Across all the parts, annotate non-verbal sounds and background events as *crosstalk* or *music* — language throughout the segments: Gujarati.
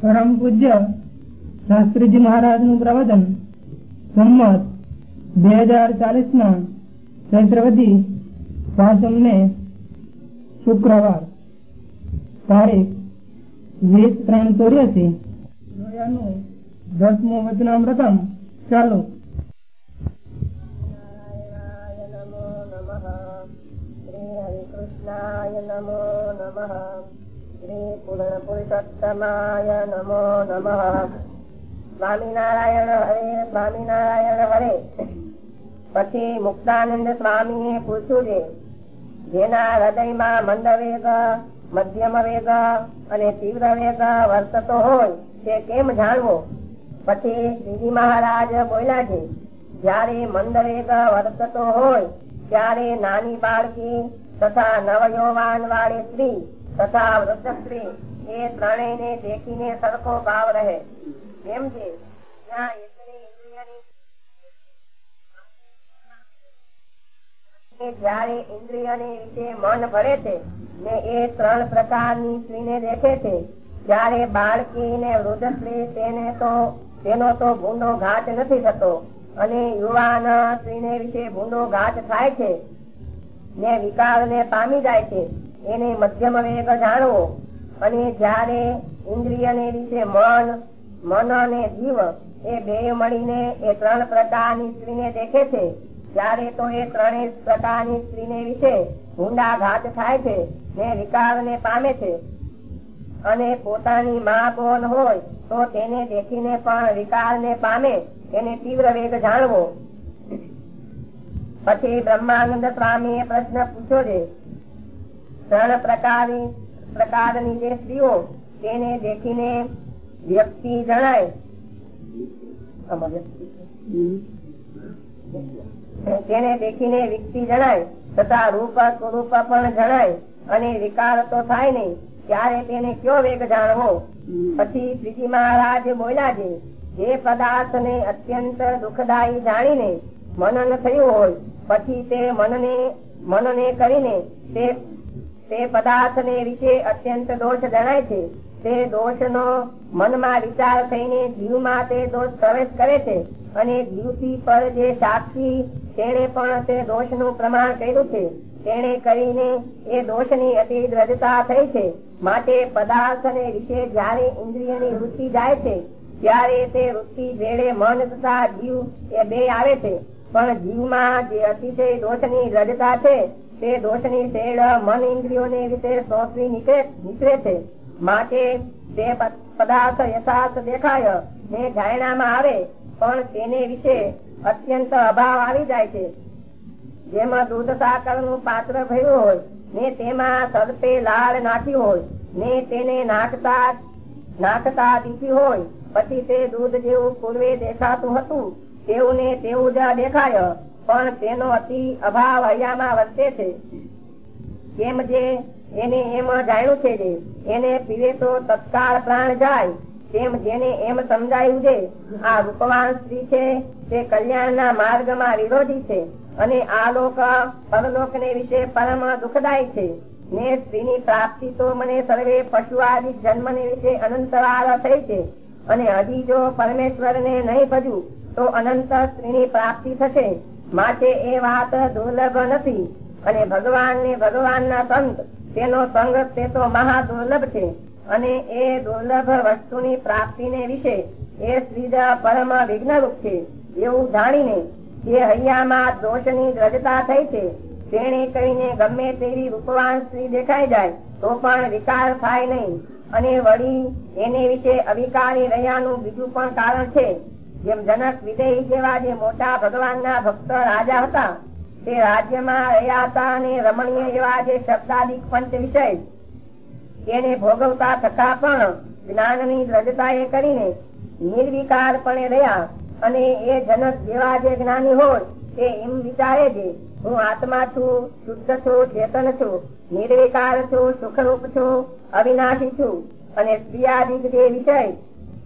પરમ પૂજ્ય શાસ્ત્રીજી મહારાજનું પ્રવચન. સંમત બે હજાર ચાલીસ ના ચૈત્રવતી પાંચમ ને શુક્રવાર તારીખ વીસ ત્રણ ચોર્યાસી નું દસમું વચનામૃતમ. ચાલુ. નારાયણાય નમો નમઃ. પુરુષોત્તમાય નમો નમઃ સ્વામિનારાયણ હરે સ્વામિનારાયણ હરે પછી મુક્તાનંદ સ્વામી પૂછ્યું છે જેના હૃદયમાં મંદ વેગ મધ્યમ વેગ અને તીવ્ર વેગ વર્તતો હોય તે કેમ જાણવો પછી શ્રીજી મહારાજ બોલ્યા છે જ્યારે મંદ વેગ વર્તતો હોય ત્યારે નાની બાળકી તથા નવયૌવાન વાળી સ્ત્રી તથા વૃદ્ધ સ્ત્રી એ ત્રણેયને દેખીને સરખો ભાવ રહે. કેમ છે જ્યાં ઇન્દ્રિય જયારે ઇન્દ્રિયની વિશે મન ભરે છે ને એ ત્રણ પ્રકારની સ્ત્રીને દેખે છે ત્યારે બાળકી ને વૃદ્ધ સ્ત્રી તેને તો, તેનો તો ભૂંડો ઘાટ નથી થતો અને યુવાન સ્ત્રીને વિશે ભૂંડો ઘાટ થાય છે ને વિકાર ને પામી જાય છે. એને મધ્યમ વેગ જાણવો. અને જયારે ઇન્દ્રિય ને વિશે મન મન અને જીવ એ બે મળીને એ ત્રણ પ્રકારની સ્ત્રીને દેખે છે, ત્યારે તો એ ત્રણેય પ્રકારની સ્ત્રીને વિશે ઊંડા ઘાત થાય છે, ને વિકાર ને પામે છે. અને પોતાની મા કોણ હોય, તો તેને દેખીને પણ વિકાર ને પામે તેને તીવ્ર વેગ જાણવો. પછી બ્રહ્માનંદ સ્વામી પ્રશ્ન પૂછ્યો છે ત્રણ પ્રકારની પ્રકારની જે સ્ત્રીઓ, તેને દેખીને વ્યક્તિ જણાય. તેને દેખીને વ્યક્તિ જણાય. તથા રૂપ સ્વરૂપ પણ જણાય. અને વિકાર તો થાય નહીં. ત્યારે તેને કયો વેગ જાણવો? પછી શ્રીજી મહારાજ બોલ્યા છે, જે પદાર્થ ને અત્યંત દુઃખદાયી જાણીને મનન થયું હોય, પછી તે મનને મનને કરીને તે તે પદાર્થ ને વિશે અત્યંત દોષ જણાય છે. તે દોષ નો મનમાં વિચાર થઈને જીવમાં તે દોષ પ્રવેશ કરે છે અને જીવથી પર જે સાક્ષી તેણે પણ તે દોષનું પ્રમાણ કર્યું છે. તેને કરીને એ દોષની અતિ દ્રઢતા થઈ છે. માટે પદાર્થ ને વિશે જયારે ઇન્દ્રિયની વૃત્તિ જાય છે, ત્યારે તે વૃત્તિ ભેળે મન તથા જીવ એ બે આવે છે. પણ જીવમાં જે અતિશય દોષની દ્રઢતા છે તે દોષની પ્રેરણા મન ઇન્દ્રિયોને વિશે સોંપવી નીકળે નીકળે છે. માટે તે પદાર્થ યથાર્થ દેખાય. ને જાણવામાં આવે, પણ તેને વિશે અત્યંત અભાવ આવી જાય છે. જેમાં દૂધ સાકર પાત્ર ભર્યું હોય, ને તેમાં સર્પે લાળ નાખ્યું હોય, ને તેને નાખતા નાખતા દીધી હોય, પછી તે દૂધ જેવું પૂર્વે દેખાતું હતું, તેવું ને તેવું જ દેખાય. પણ તેનો અતિ અભાવ હૈયામાં વર્તે છે. કેમ જે એને એમ જાણ્યું છે જે, એને પીવે તો તત્કાળ પ્રાણ જાય, તેમ જેને એમ સમજાયું છે, આ રૂપવાન સ્ત્રી છે, તે કલ્યાણના માર્ગમાં વિરોધી છે અને આ લોક પરલોક ને વિશે પરમ દુઃખદાયી છે. ને સ્ત્રીની પ્રાપ્તિ તો મને સર્વે પશુ આદિ જન્મ ને વિશે અનંત વાર થઈ છે. અને હજી જો પરમેશ્વર ને નહીં ભજવું, તો અનંત સ્ત્રીની પ્રાપ્તિ થશે. માટે એ વાત દુર્લભ નથી. અને ભગવાન ને ભગવાન ના સંત, તેનો સંગ તે તો મહા દુર્લભ છે. અને એ દુર્લભ વસ્તુની પ્રાપ્તિ ને વિશે એ શ્રીજા પરમ વિઘ્નરૂપ છે. એવું જાણીને જે હૈયામાં દોષની દ્રઢતા થઈ છે તેને કહીને ગમે તેવી રૂપવાન સ્ત્રી દેખાઈ જાય, તો પણ વિકાર થાય નહીં. અને વળી એને વિશે અવિકારી રહ્યાનું બીજું પણ કારણ છે. જેમ જનક વિદેહી જેવા જે મોટા ભગવાનના ભક્ત રાજા હતા, તે રાજ્યમાં રહ્યા હતા અને રમણીય એવા જે શબ્દાદિક પંચ વિષય, તેને ભોગવતા થતા પણ જ્ઞાનની દ્રઢતા એ કરીને નિર્વિકાર પણ રહ્યા અને એ જનક જેવા જે જ્ઞાની હોય, તે એમ વિચારે છે, હું આત્મા છું, શુદ્ધ છું, ચેતન છું, નિર્વિકાર છું, સુખરૂપ છું, અવિનાશી છું અને સ્ત્રીયાદિક જે વિષય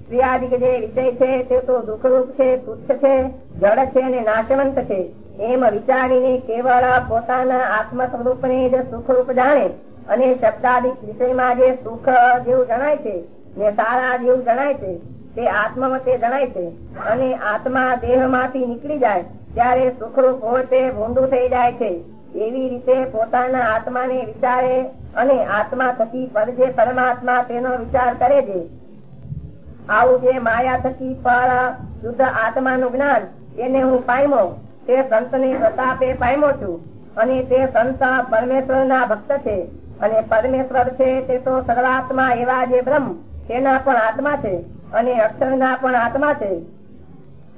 સ્ત્રીયાદિક જે વિષય છે, તે તો દુઃખરૂપ છે, તુચ્છ છે, જડ છે અને નાશવંત છે. એમ વિચારીને કેવળ પોતાના આત્મ સ્વરૂપ ને જ સુખરૂપ જાણે અને શબ્દાદિક વિષયમાં જે સુખ જેવું જણાય છે, ને સારા જેવું જણાય છે, તે આત્મવતે જણાય છે. અને આત્મા દેહમાંથી નીકળી જાય, ત્યારે સુખરૂપ હોય તે ભૂંડું થઈ જાય છે. એવી રીતે પોતાના આત્માને વિચારે અને આત્મા થકી પર જે પરમાત્મા તેનો વિચાર કરે છે. આવું જે માયા થકી પર શુદ્ધ આત્માનું જ્ઞાન, એને હું પાયમો તે સંતની પ્રતાપે પાયમો છું. અને તે સંત પરમેશ્વર ના ભક્ત છે. અને પરમેશ્વર છે તે તો સર્વાત્મા એવા જે બ્રહ્મ, તેના પણ આત્મા છે. અને અક્ષર ના પણ આત્મા છે.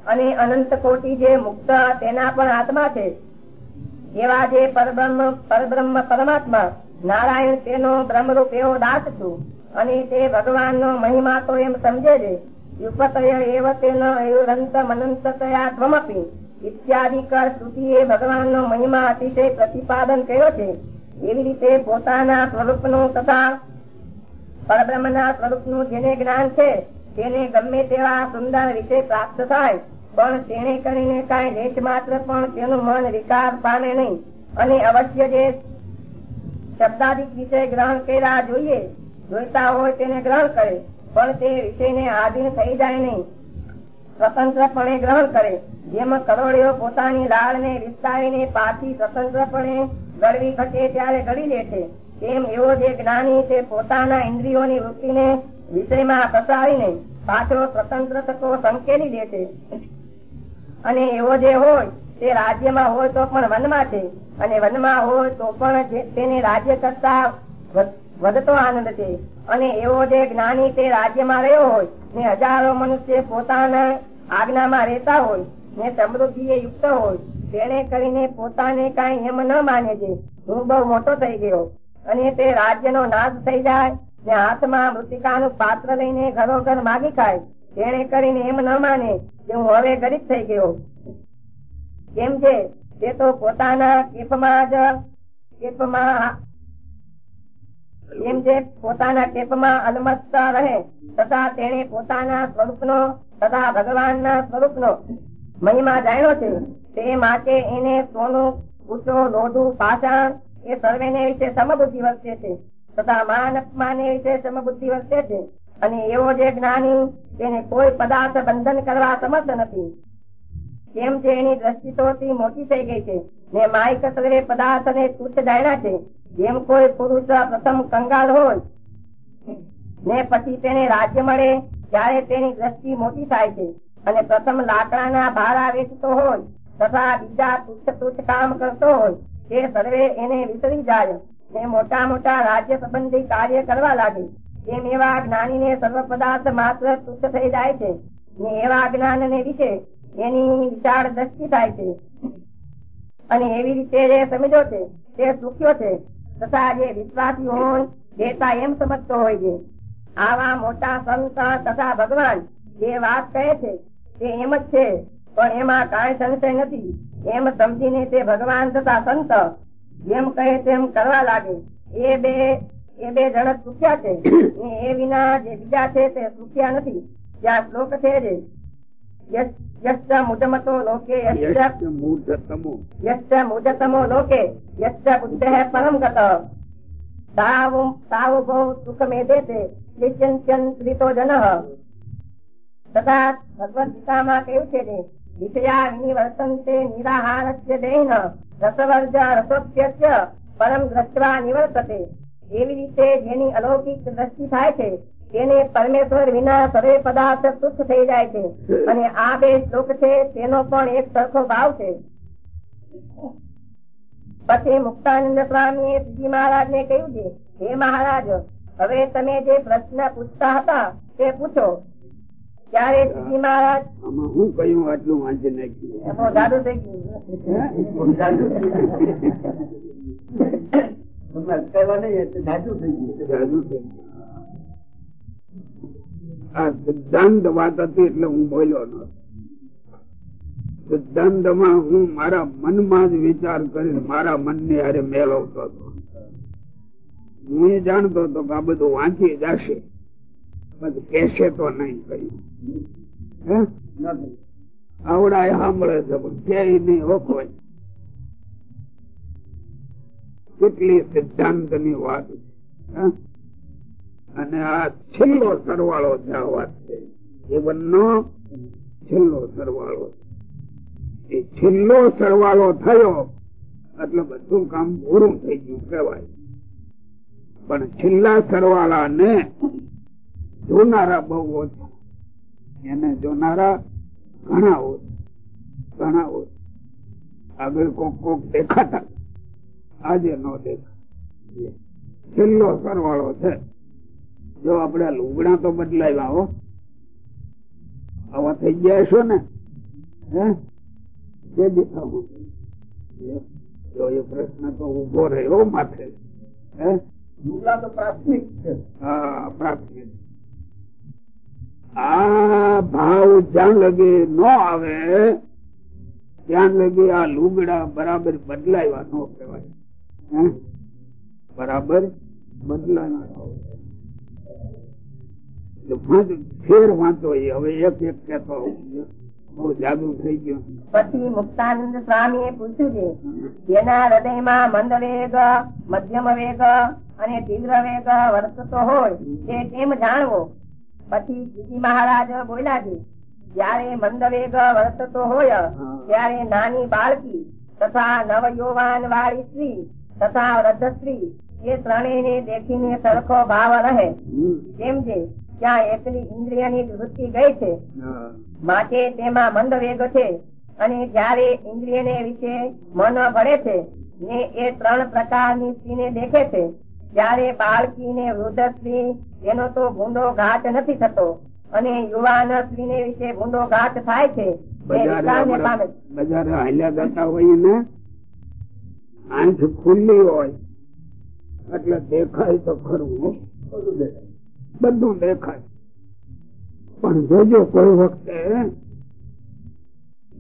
અને અનંત કોટી જે મુક્ત, તેના પણ આત્મા છે. એવા જે પરબ્રહ્મ પરબ્રહ્મ પરમાત્મા, નારાયણ તેનો બ્રહ્મરૂપ એવો દાસ છું. અને તે ભગવાન નો મહિમા તો એમ સમજે છે. યુપતય એવ તેન એવરંત મનંતતયા ત્વમપી ઇત્યાદિ કર સ્તુતિએ ભગવાન નો મહિમા અતિશય પ્રતિપાદન કર્યો છે. એવી રીતે પોતાના સ્વરૂપનું તથા પરબ્રહ્મ ના સ્વરૂપનું જેને જ્ઞાન છે, તેને ગમે તેવા સુંદર વિષય પ્રાપ્ત થાય. પણ તેને કરીને કઈ લેશ માત્ર પણ તેનું મન વિકાર પામે નહીં. અને અવશ્ય જે શબ્દાદિક વિષય ગ્રહણ કર્યા જોઈએ જોઈતા હોય તેને ગ્રહણ કરે, પણ તે વિષયને આધીન થઈ જાય નહીં. સ્વતંત્રપણે ગ્રહણ કરે, જેમ કરોડિયો પોતાની લાળને વિસ્તારીને પાછી સ્વતંત્રપણે ગળવી ઘટે ત્યારે ગળી લે છે, તેમ એવો જે જ્ઞાની તે પોતાના ઇન્દ્રિયોની વૃત્તિને વિષયમાં ફસાવીને પાછો સ્વતંત્ર તત્વો સંકેલી દે છે. અને એવો જે હોય, તે રાજ્યમાં હોય તો પણ વનમાં છે, અને વનમાં હોય તો પણ તેને રાજ્ય કરતા વધતો આનંદ છે. અને એવો જે જ્ઞાની તે રાજ્યમાં રહ્યો હોય, ને હજારો મનુષ્ય પોતાના આજ્ઞામાં રહેતા હોય, ને સમૃદ્ધિ યુક્ત હોય તેને કરીને પોતાને કઈ એમ ન માને છે. હું બહુ મોટો થઈ ગયો. અને તે રાજ્યનો નાશ થઈ જાય, ને હાથમાં મૃતિકાનું પાત્ર લઈને ઘરોઘર માગી ખાય તેને કરીને એમ ન માને કે હું હવે ગરીબ થઈ ગયો. કેમ છે તે તો પોતાના કેપમાં જ કેપમાં એમ જે પોતાના કેપમાં અલમસ્ત રહે, તથા તેને પોતાના સ્વરૂપનો, તથા ભગવાનના સ્વરૂપનો મહિમા જાણ્યો છે, તે માટે એને સોનું, ઊંચો, લોઢું, પાષાણ એ સર્વેને વિશે સમબુદ્ધિ વર્તે છે, તથા માન અપમાન વિશે સમબુદ્ધિ વર્તે છે, અને એવો જે જ્ઞાની તેને કોઈ પદાર્થ બંધન કરવા સમર્થ નથી. કેમ છે એની દ્રષ્ટિ તો મોટી થઈ ગઈ છે, ને માઇક સર્વે પદાર્થ ને તુચ્છ જાણ્યા છે જેમ કોઈ પુરુષ પ્રથમ કંગાલ હોય, ને પછી તેને રાજ્ય મળે, ત્યારે તેની દ્રષ્ટિ મોટી થાય છે. અને પ્રથમ લાકડાના ભારા વેચતો હોય, તથા બીજા તુચ્છ તુચ્છ કામ કરતો હોય, તે સર્વે એને વિસરી જાય ને મોટા મોટા રાજ્ય સંબંધી કાર્ય કરવા લાગે. તેમ એવા જ્ઞાની ને સર્વ પદાર્થ માત્ર તુચ્છ થઈ જાય છે. ને એવા જ્ઞાન ને વિશે એની વિશાળ દ્રષ્ટિ થાય છે. અને એવી રીતે જે સમજો છે, તે સુખ્યો છે. તથા જે વિશ્વાસી હોય દેતા એમ સમજતો હોય છે. આવા મોટા સંત તથા ભગવાન જે વાત કહે છે તે એમ જ છે. પણ એમાં કાંઈ સંશય નથી. એમ સમજીને તે ભગવાન તથા સંત જેમ કહે તેમ કરવા લાગે. એ બે એ બે જણ સુખ્યા છે. એ વિના જે બીજા છે તે સુખ્યા નથી. જ્યાં શ્લોક છે યશ- યશ્ચ મુદમતો લોકે यश्च मुदतमो लोके यश्च મુદતમો परं गतः સુખ મેધેતે નિત્યંત્યન સ્ત્રીતો જન તથા ભગવદ ગીતામાં કહ્યું છે કે વિષયા નિવર્તન્તે નિરાહારસ્ય દેહ રસવર્જ રસોપ્યસ્ય પરમ દ્રષ્ટવા નિવર્તતે એવી રીતે જેની અલૌકિક દ્રષ્ટિ થાય છે તેને પરમેશ્વર વિના સર્વે પદાર્થ સુખ થઈ જાય છે. અને આ બે શ્લોક છે તેનો પણ એક સરખો ભાવ છે. પછી મુક્તાનંદ સ્વામી શ્રીજી મહારાજ ને કહ્યું છે હે મહારાજ હવે તમે જે પ્રશ્ન પૂછતા હતા તે પૂછો. ત્યારે શ્રીજી મહારાજ હું કયું આટલું વાંચી નાખ્યું. એમાં જાદુ થઈ ગયું. જાદુ થઈ ગયું. *laughs* આ સિદ્ધાંત વાત હતી એટલે હું બોલ્યો ન. સિદ્ધાંતમાં હું મારા મનમાં જ વિચાર કરીને મારા મન ને હારે મેળવતો હતો. હું એ જાણતો હતો કે આ બધું વાંચી જશે કેશે તો નહીં કહ્યું હે? આવડા સાંભળે છે, પણ કે નહીં ઓખવાય કેટલી સિદ્ધાંતની વાત છે? અને આ છેલ્લો સરવાળો છે આ વાત છે. જીવનનો છેલ્લો સરવાળો એ છેલ્લો સરવાળો થયો, એટલે બધું કામ પૂરું થઈ ગયું કહેવાય. પણ છેલ્લા સરવાળા ને જોનારા બહુ ઓછા. એને જોનારા ઘણા ઓછા. ઘણા ઓછા. આગળ કોક કોક દેખાતા. આજે નો દેખા છેલ્લો સરવાળો છે. જો આપડે લુગડા તો બદલાવ્યા હો. આવા થઈ ગયા છો ને? હે? જો પ્રશ્ન તો ઊભો રહ્યો માથે. આ ભાવ જ્યાં લગે ન આવે, ત્યાં લગી આ લુગડા બરાબર બદલાવ્યા ન કહેવાય? બરાબર બદલાવ્યા ન હોય. ફેર વાંચો એ. હવે એક એક કેતો બહુ જાદુ થઈ ગયું. પછી મુક્તાનંદ સ્વામી એ પૂછ્યું છે જેના હૃદયમાં મંદ વેગ મધ્યમ વેગ અને તીવ્ર વેગ વર્તતો હોય તે કેમ જાણવો? પછી શ્રીજી મહારાજ બોલ્યા છે જયારે મંદ વેગ વર્તતો હોય ત્યારે નાની બાળકી તથા નવ યુવાન વાળી સ્ત્રી તથા વૃદ્ધ સ્ત્રી એ ત્રણેયને દેખીને સરખો ભાવ રહે. કેમ છે ત્યાં એકલી ઇન્દ્રિયની વૃત્તિ ગઈ છે. માટે તેમાં મંદ વેગ છે અને જયારે ઇન્દ્રિયને વિશે મન ભળે છે ને એ ત્રણ પ્રકારની સ્ત્રીને દેખે છે. ત્યારે બાળકી ને વૃદ્ધ સ્ત્રી એનો તો ભૂંડો ઘાટ નથી થતો અને યુવાન સ્ત્રીને વિશે ભૂંડો ઘાટ થાય છે બજારે હાલ્યા જતા ને આંખ ખુલ્લી હોય એટલે દેખાય તો ખરું બધું દેખાય બધું દેખાય. પણ જોજો કોઈ વખતે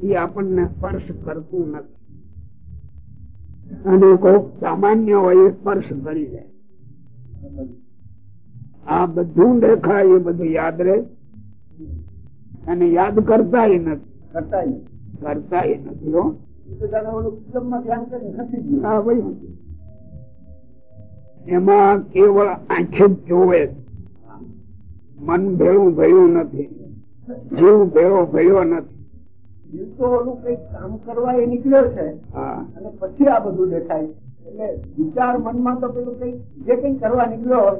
એ આપણને સ્પર્શ કરતું નથી. અને કોઈ સામાન્ય હોય સ્પર્શ કરી લે. આ બધું દેખાય એ બધું યાદ રહે. અને યાદ કરતા નથી. કરતા કરતા નથી હો. એમાં કેવળ આંખે જોવે છે. મન ભેળું ભયું નથી જીવ ભેળો ભયો નથી. જીવ તો ઓલું કંઈક કામ કરવા એ નીકળ્યો છે. અને પછી આ બધું દેખાય. એટલે વિચાર મનમાં તો પેલું કઈ જે કઈ કરવા નીકળ્યો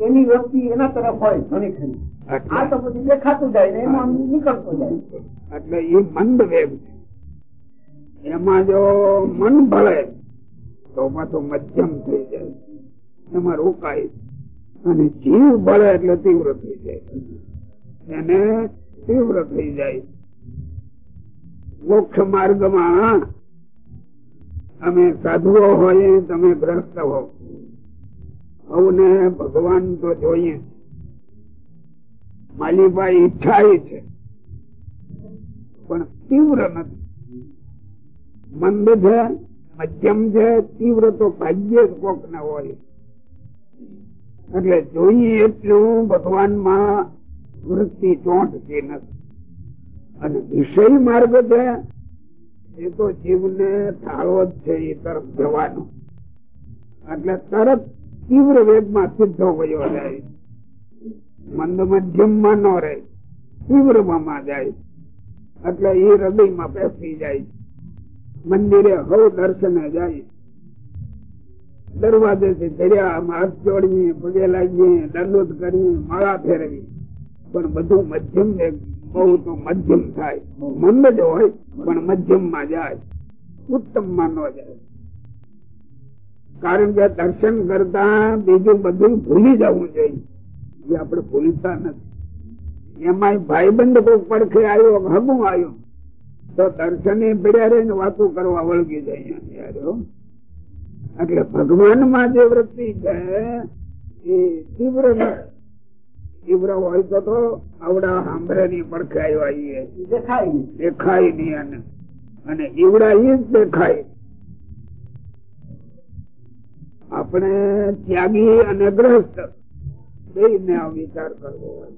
એની વ્યક્તિ એના તરફ હોય ઘણી ખરી આ તો દેખાતું જાય ને એમાં નીકળતું જાય. એટલે એ મંદ વેગ છે. એમાં જો મન ભળે તો તો મધ્યમ થઈ જાય. એમાં રોકાય અને જીવ બળે એટલે તીવ્ર થઈ જાય. એને તીવ્ર થઈ જાય. મોક્ષ માર્ગમાં અમે સાધુઓ હોય તમે ગ્રસ્ત હો. સૌને ભગવાન તો જોઈએ. માલીભાઈ ઈચ્છા છે, પણ તીવ્ર નથી. મંદ છે, મધ્યમ છે, તીવ્ર તો ભાગ્યે જ કોક ને હોય. એટલે જોઈએ એટલું ભગવાનમાં વૃત્તિ ચોંટતી નથી. અને વિષય માર્ગ છે, એ તો જીવને ઠાળો જ છે એ તરફ જવાનો. એટલે તરત તીવ્ર વેગમાં સિદ્ધો વયો જાય. મંદ મધ્યમમાં ન રહે તીવ્રમાં જાય. એટલે એ હૃદયમાં બેસી જાય. મંદિરે હવ દર્શને જાય. દરવાજે થી ચડ્યા હાથ જોડીએ પગે લાગીએ દંડોત કરીએ માળા ફેરવી. પણ બધું મધ્યમ ને બહુ તો મધ્યમ થાય. મંદ જ હોય, પણ મધ્યમમાં જાય. ઉત્તમમાં જાય. કારણ કે દર્શન કરતા બીજું બધું ભૂલી જવું જોઈએ. જે આપણે ભૂલતા નથી. એમાં ભાઈબંધ કોઈ પડખે આવ્યો હગું આવ્યો, તો દર્શને પીડ્યા રહીને વાતો કરવા વળગી જાય. એટલે ભગવાનમાં જે વૃત્તિ છે એ તીવ્ર તીવ્ર હોય તો તો આવડા સાંભળે ની પડખાઈ હોય દેખાય દેખાય નહીં અને ઈવડા ઈ જ દેખાય. આપણે ત્યાગી અને ગ્રસ્ત બેયને આ વિચાર કરવો હોય.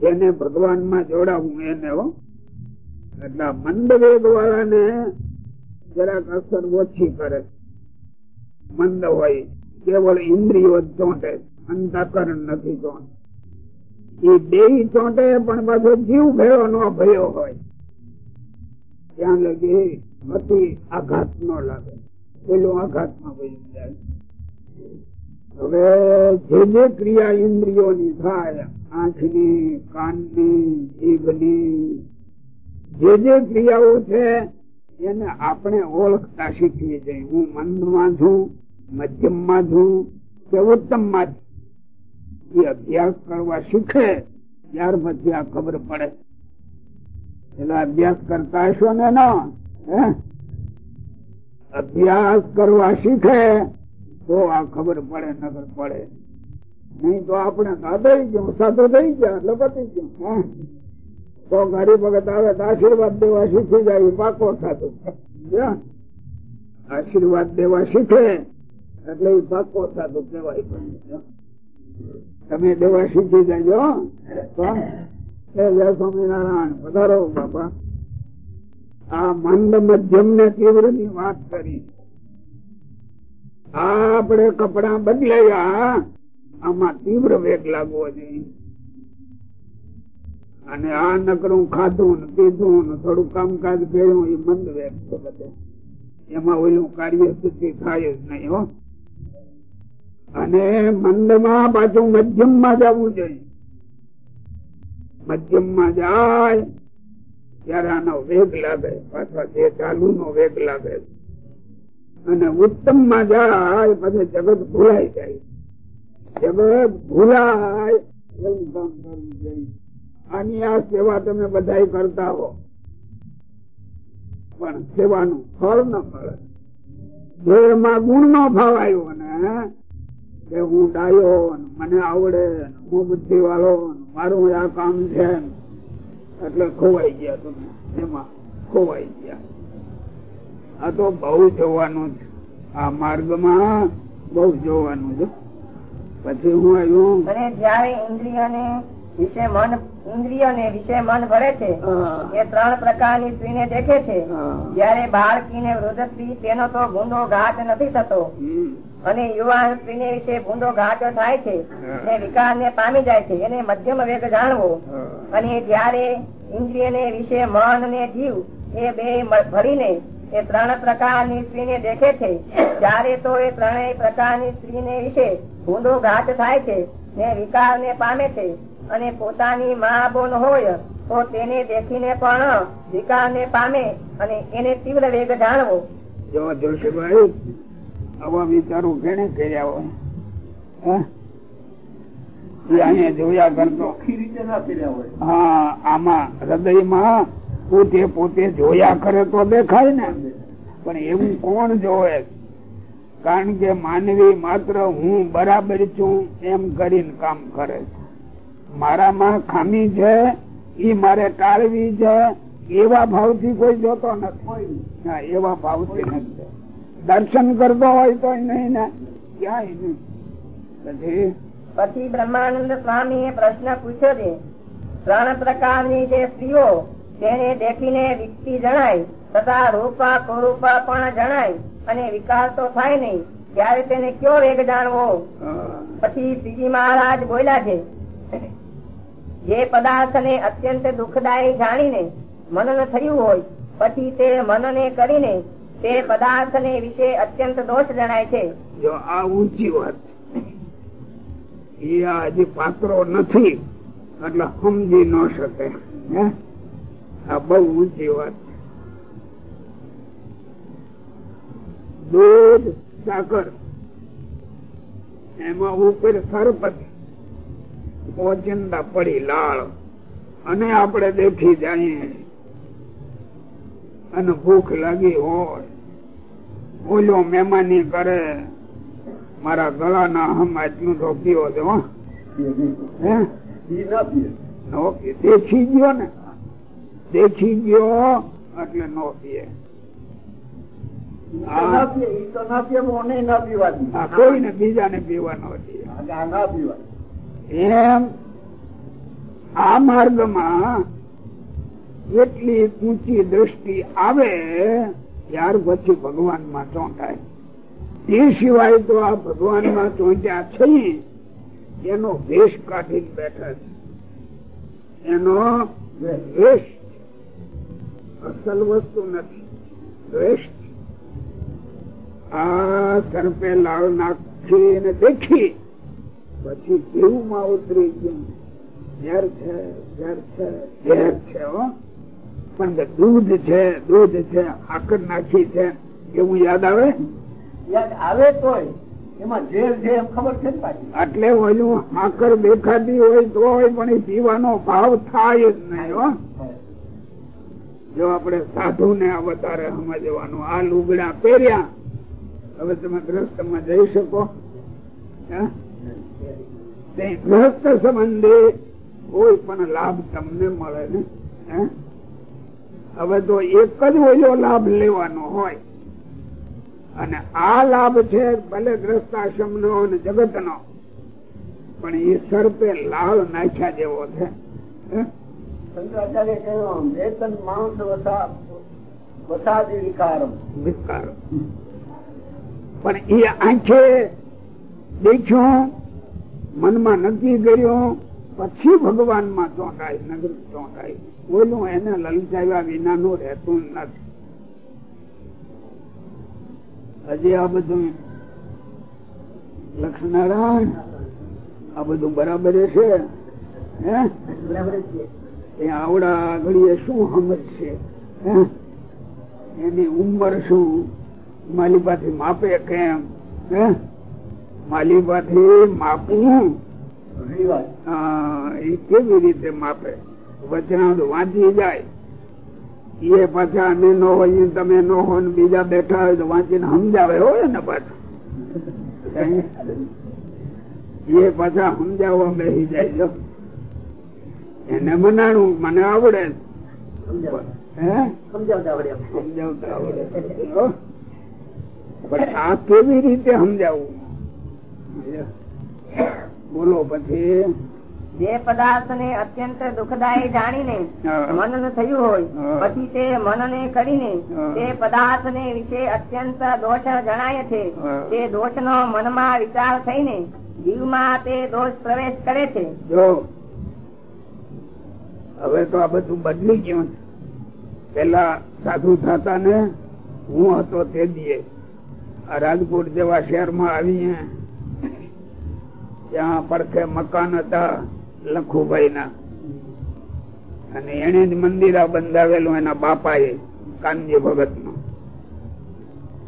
જેને ભગવાનમાં જોડાવું એને હો. એટલે મંદ વેગ વાળાને જરાક અસર ઓછી કરે. મંદ હોય કેવળ ઇન્દ્રિયો ચોંટે અંતકરણ નથી ચોંટે એ બે ચોંટે, પણ પાછો જીવ ભેળો નો ભયો હોય. ત્યાં લગી અતિ આઘાત નો લાગે. પેલું આઘાતમાં ભયું જાય. હવે જે જે ક્રિયા ઇન્દ્રિયોની થાય, આંખની, કાનની, જીભની, જે જે ક્રિયાઓ છે એને આપણે ઓળખતા શીખવી જોઈએ હું મંદમાં છું, મધ્યમમાં છું કે ઉત્તમમાં છું. એ અભ્યાસ કરવા શીખે, ત્યાર પછી આ ખબર પડે. એટલે અભ્યાસ કરતા હશો ને ના અભ્યાસ કરવા શીખે, તો આ ખબર પડે નગર પડે. નહીં તો આપણે સાદઈ ગયું સાધુ થઈ ગયા એટલે પતી ગયું? તો ગરી ભગત આવે તો આશીર્વાદ દેવા શીખી જાય, પાકો થતો આશીર્વાદ દેવા શીખે, એટલે એ પાકો થતો કહેવાય? તમે દેવા શીખી જજો સ્વામિનારાયણ, પધારો બાપા. આ મંદ મધ્યમ ને તીવ્રની વાત કરી. આપણે કપડા બદલાયા, આમાં તીવ્ર વેગ લાગવો જોઈએ. અને આ નકરું ખાધું ને પીધું ને થોડું કામકાજ કર્યું, એ મંદ વેગ છે બધે. એમાં ઓલું કાર્ય સુધી થાય જ નહીં, હો. અને મંદમાં પાછું મધ્યમમાં જવું જોઈએ. મધ્યમમાં જાય, ત્યારે આનો વેગ લાગે, પાછા જે ચાલુ નો વેગ લાગે. અને ઉત્તમમાં જાય, પછી જગત ભૂલાઈ જાય. જગત ભૂલાય, એવું કામ કરવું જોઈએ. આની આ સેવા તમે બધા કરતા હો. પણ સેવાનું ફળ ન મળે. એમાં ગુણ નો ભાવ આવ્યો ને કે હું ડાયો મને આવડે હું બુદ્ધિ વાળો મારું આ કામ છે એટલે ખોવાઈ ગયા તમે. એમાં ખોવાઈ ગયા. આ તો બહુ જોવાનું છે. આ માર્ગમાં બહુ જોવાનું છે. પછી હું આવ્યું. અને જયારે ઇન્દ્રિયોને વિશે મન ઇન્દ્રિયોને વિશે મન ભરે છે. એ ત્રણ પ્રકારની સ્ત્રીને દેખે છે. જયારે બાળકી ને વૃદ્ધ સ્ત્રી તેનો તો ભૂંડો ઘાટ નથી થતો. અને યુવાન સ્ત્રીને વિશે ભૂંડો ઘાટ થાય છે ને વિકાર ને પામી જાય છે. એને મધ્યમ વેગ જાણવો. અને જયારે ઇન્દ્રિય ને વિશે મન ને જીવ એ બે ભરીને એ ત્રણ પ્રકારની સ્ત્રીને દેખે છે ત્યારે તો એ ત્રણેય પ્રકારની સ્ત્રીને વિશે ભૂંડો ઘાટ થાય છે ને વિકાર ને પામે છે. અને પોતાની મા બોન હોય તો તેને દેખીને પણ વિકાર ને પામે અને એને તીવ્ર વેગ જાણવો જો જોશીભાઈ આવા વિચારો કેને કર્યા હોય? જોયા કરતો હા આમાં હૃદયમાં પોતે પોતે જોયા કરે તો દેખાય ને. પણ એવું કોણ જોવે? કારણ કે માનવી માત્ર હું બરાબર છું એમ કરીને કામ કરે છે. મારામાં ખામી છે એ મારે ટાળવી છે એવા ભાવથી કોઈ જોતો નથી. એવા ભાવથી નથી. દર્શન કરતો હોય તો નહીં ને ક્યાંય નહીં. પછી? પછી બ્રહ્માનંદ સ્વામી પ્રશ્ન પૂછ્યો છે ત્રણ પ્રકારની જે સ્ત્રીઓ તેને દેખીને વિકતી જણાય તથા રૂપા કુરૂપા પણ જણાય અને વિકાસ તો થાય નહીં ત્યારે તેને કયો વેગ જાણવો? પછી શ્રીજી મહારાજ બોલ્યા છે જે પદાર્થ ને અત્યંત દુઃખદાયી જાણીને મનન થયું હોય, પછી તે મનને કરીને તે પદાર્થ ને વિશે અત્યંત દોષ જણાય છે જો આ ઊંચી વાત એ પાત્રો નથી, એટલે સમજી ન શકે? આ બહુ ઊંચી વાત. દૂધ, સાકર, એમાં ઉપર સરપત ઓચિંતા પડી લાળ. અને આપણે દેખી જઈએ. અને ભૂખ લાગી હોય. ઓલો મહેમાની કરે મારા ગળાના હમ આટલું તો પીવો છો ના નો. દેખી ગયો ને? દેખી ગયો એટલે નો પીએ. કોઈ તો બીજા ને ના ઓને ના પીવાની. એમ આ માર્ગમાં એટલી ઊંચી દ્રષ્ટિ આવે, ત્યાર પછી ભગવાનમાં ચોંટાય. તે સિવાય તો આ ભગવાનમાં ચોંટ્યા છીએ એનો વેશ કાઢીને બેઠા છે. એનો વેશ અસલ વસ્તુ નથી વેશ આ સર્પે લાળ નાખી ને દેખી પછી જીવમાં ઉતરી ગયું? ઝેર છે ઝેર છે ઝેર છે હો. પણ દૂધ છે દૂધ છે આકર નાખી છે એવું યાદ આવે? યાદ આવે તોય. એમાં ઝેર છે એમ ખબર છે એટલે ઓલું આકર દેખાતી હોય તો હોય પણ એ પીવાનો ભાવ થાય જ નહીં હો. જો આપણે સાધુ ને અવતારે સમજવાનું. આ લુગડા પહેર્યા. હવે તમે ગ્રસ્તમાં જઈ શકો. હે? તે ગ્રસ્ત સંબંધે કોઈ પણ લાભ તમને મળે ને? હવે તો એક જ ઓછો લાભ લેવાનો હોય અને આ લાભ છે ભલે ગ્રસ્તાશ્રમ નો અને જગત નો પણ એ સર્પે લાળ નાખ્યા જેવો છે? શંકરાચાર્ય કહ્યું વેતન માંસ વસા વસાદી વિકારમ વિકાર પણ એ આંખે દેખ્યું મનમાં નક્કી કર્યું, પછી ભગવાનમાં ચોંટાય, નગર ચોંટાય. બોલું, એને લલચાવ્યા વિનાનું રહેતું નથી. હજી આ બધું લક્ષ્મણારાયણ આ બધું બરાબર છે? હે? આવડા ઘડીએ શું હમજ છે? હે? એની ઉંમર શું? માલિપાથી માપે કેમ? હે? માલિપાથી માપવું રિવાજ એ કેવી રીતે માપે? વચનાંત વાંચી જાય. એ પાછા અમે ન હોય તમે ન હોય ને બીજા બેઠા હોય તો વાંચીને સમજાવે હોય ને પાછું? *laughs* એ પાછા સમજાવવા બેસી જાય જો. એને મનાણું મને આવડે. હે? સમજાવતા આવડે સમજાવતા આવડે. પણ આ કેવી રીતે સમજાવવું બોલો પછી. જે પદાર્થ ને અત્યંત દુઃખદાયી જાણીને. મનન થયું હોય પછી તે મનને કરીને તે પદાર્થ ને વિશે અત્યંત દોષ જણાય છે. તે દોષ નો મનમાં વિચાર થઈને જીવમાં તે દોષ પ્રવેશ કરે છે. જો. હવે તો આ બધું બદલી ગયું પેલા સાધુ થતા ને હું હતો તે દીએ રાજકોટ જેવા શહેરમાં આવીએ ત્યાં પડખે મકાન હતા લખુભાઈ ના અને એને જ મંદિર આ બંધાવેલું એના બાપા એ કાનજી ભગતનું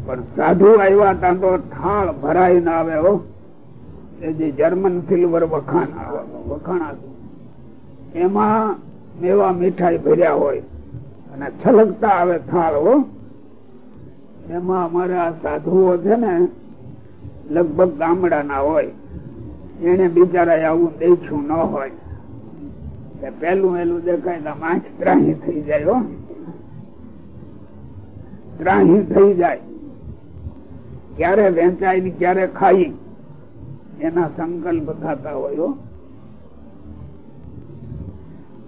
પણ સાધુ આવ્યા ત્યાં તો થાળ ભરાઈ ના આવે હો. જે જર્મન સિલ્વર વખાણ વખાણ એમાં મેવા મીઠાઈ ભર્યા હોય અને છલકતા આવે થાળ, હો. એમાં અમારા સાધુઓ છે ને, લગભગ ગામડાના હોય. એને બિચારા આવું દેખ્યું ન હોય. પેલું એલું દેખાય તો માછ ત્રાહી થઈ જાય હો. ત્રાહી થઈ જાય. ક્યારે વેચાય ક્યારે ખાઈ એના સંકલ્પ થતા હોય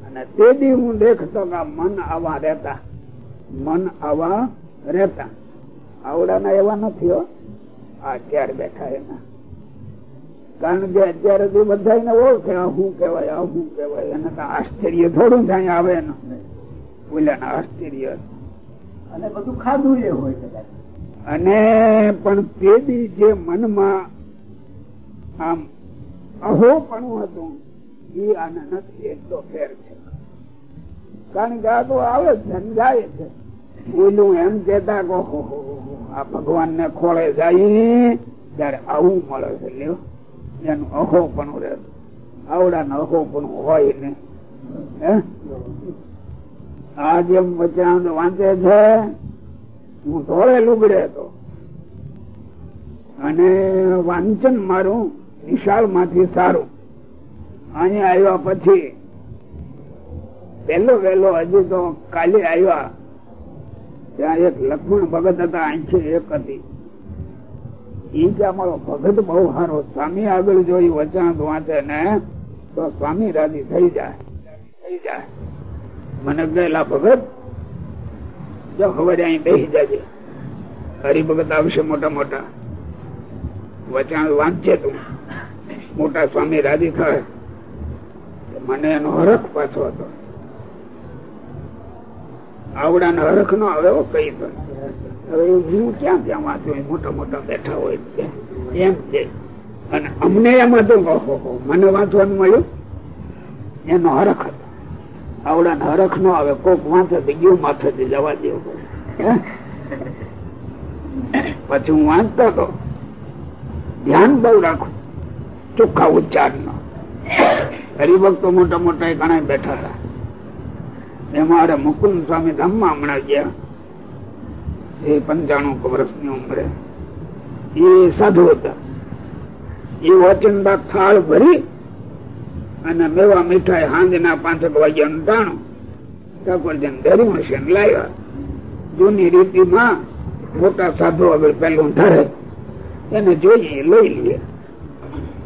અને તે દી હું દેખતો કે મન આવા રહેતા, મન આવા રહેતા. આવડાના એવા નથી હો. આ ક્યારે બેઠા એના? કારણ કે અત્યારે તો બધા ઓળખે આ શું કેવાય આ શું કેવાય એને આશ્ચર્ય થોડું થાય આવે એનું ઓલાના આશ્ચર્ય. અને બધું ખાધું એ હોય કદાચ. અને પણ તે જે મનમાં આમ અહોપણું હતું એ આને નથી એટલો ફેર છે. કારણ કે આ તો આવે છે જાય છે. બોલું એમ કેતા કહો આ ભગવાન ને ખોળે જાય ત્યારે આવું મળે છે લ્યો. એનું અહોપણું રહે. આવડા ને અહોપણું હોય ને. આ જેમ વચનાંત વાંચે છે, હું ધોળે લુગડે હતો અને વાંચન મારું નિશાળમાંથી સારું. અહીંયા આવ્યા પછી પેલો વેલો હજી તો કાલે આવ્યા. ત્યાં એક લક્ષ્મણ ભગત હતા, આંખી એક હતી. ઈ કે અમારો ભગત બહુ સારો સ્વામી આગળ જોઈ વચાંત વાંચે ને, તો સ્વામી રાજી થઈ જાય. થઈ જાય. મને ગયેલા ભગત, જો હવે અહીં બેસી જાય હરિભગત આવશે મોટા મોટા. વચન વાંચે તું. મોટા સ્વામી રાજી થાય. મને એનો હરખ પાછો હતો. આવડાને હરખ નો આવે કઈ તો. હવે હું ક્યાં ક્યાં વાંચો? મોટા મોટા બેઠા હોય એમ છે. અને અમને એમાં તો ઓહો, મને વાંચવાનું મળ્યું? એનો હરખ હતો. આવડાને હરખ નો આવે કોક વાંચે તો ગયું માથેથી જવા દેવું? પછી હું વાંચતો હતો. ધ્યાન બહુ રાખું. ચોખ્ખા ઉચ્ચાર નો હરિભક્તો મોટા મોટા ઘણા બેઠા હતા. એમાં મુકુંદ સ્વામી ધામમાં હમણાં ગયા. એ પંચાણું વર્ષની ઉંમરે. એ સાધુ હતા. એ વચનબા થાળ ભરી અને મેવા મીઠાઈ હાંજના પાંચક વાગ્યાનું ટાણું ઠાકોરજીને ધર્યું હશે લાવ્યા. જૂની રીતિમાં મોટા સાધુ આગળ પેલું ધરે એને જોઈએ લઈ લઈએ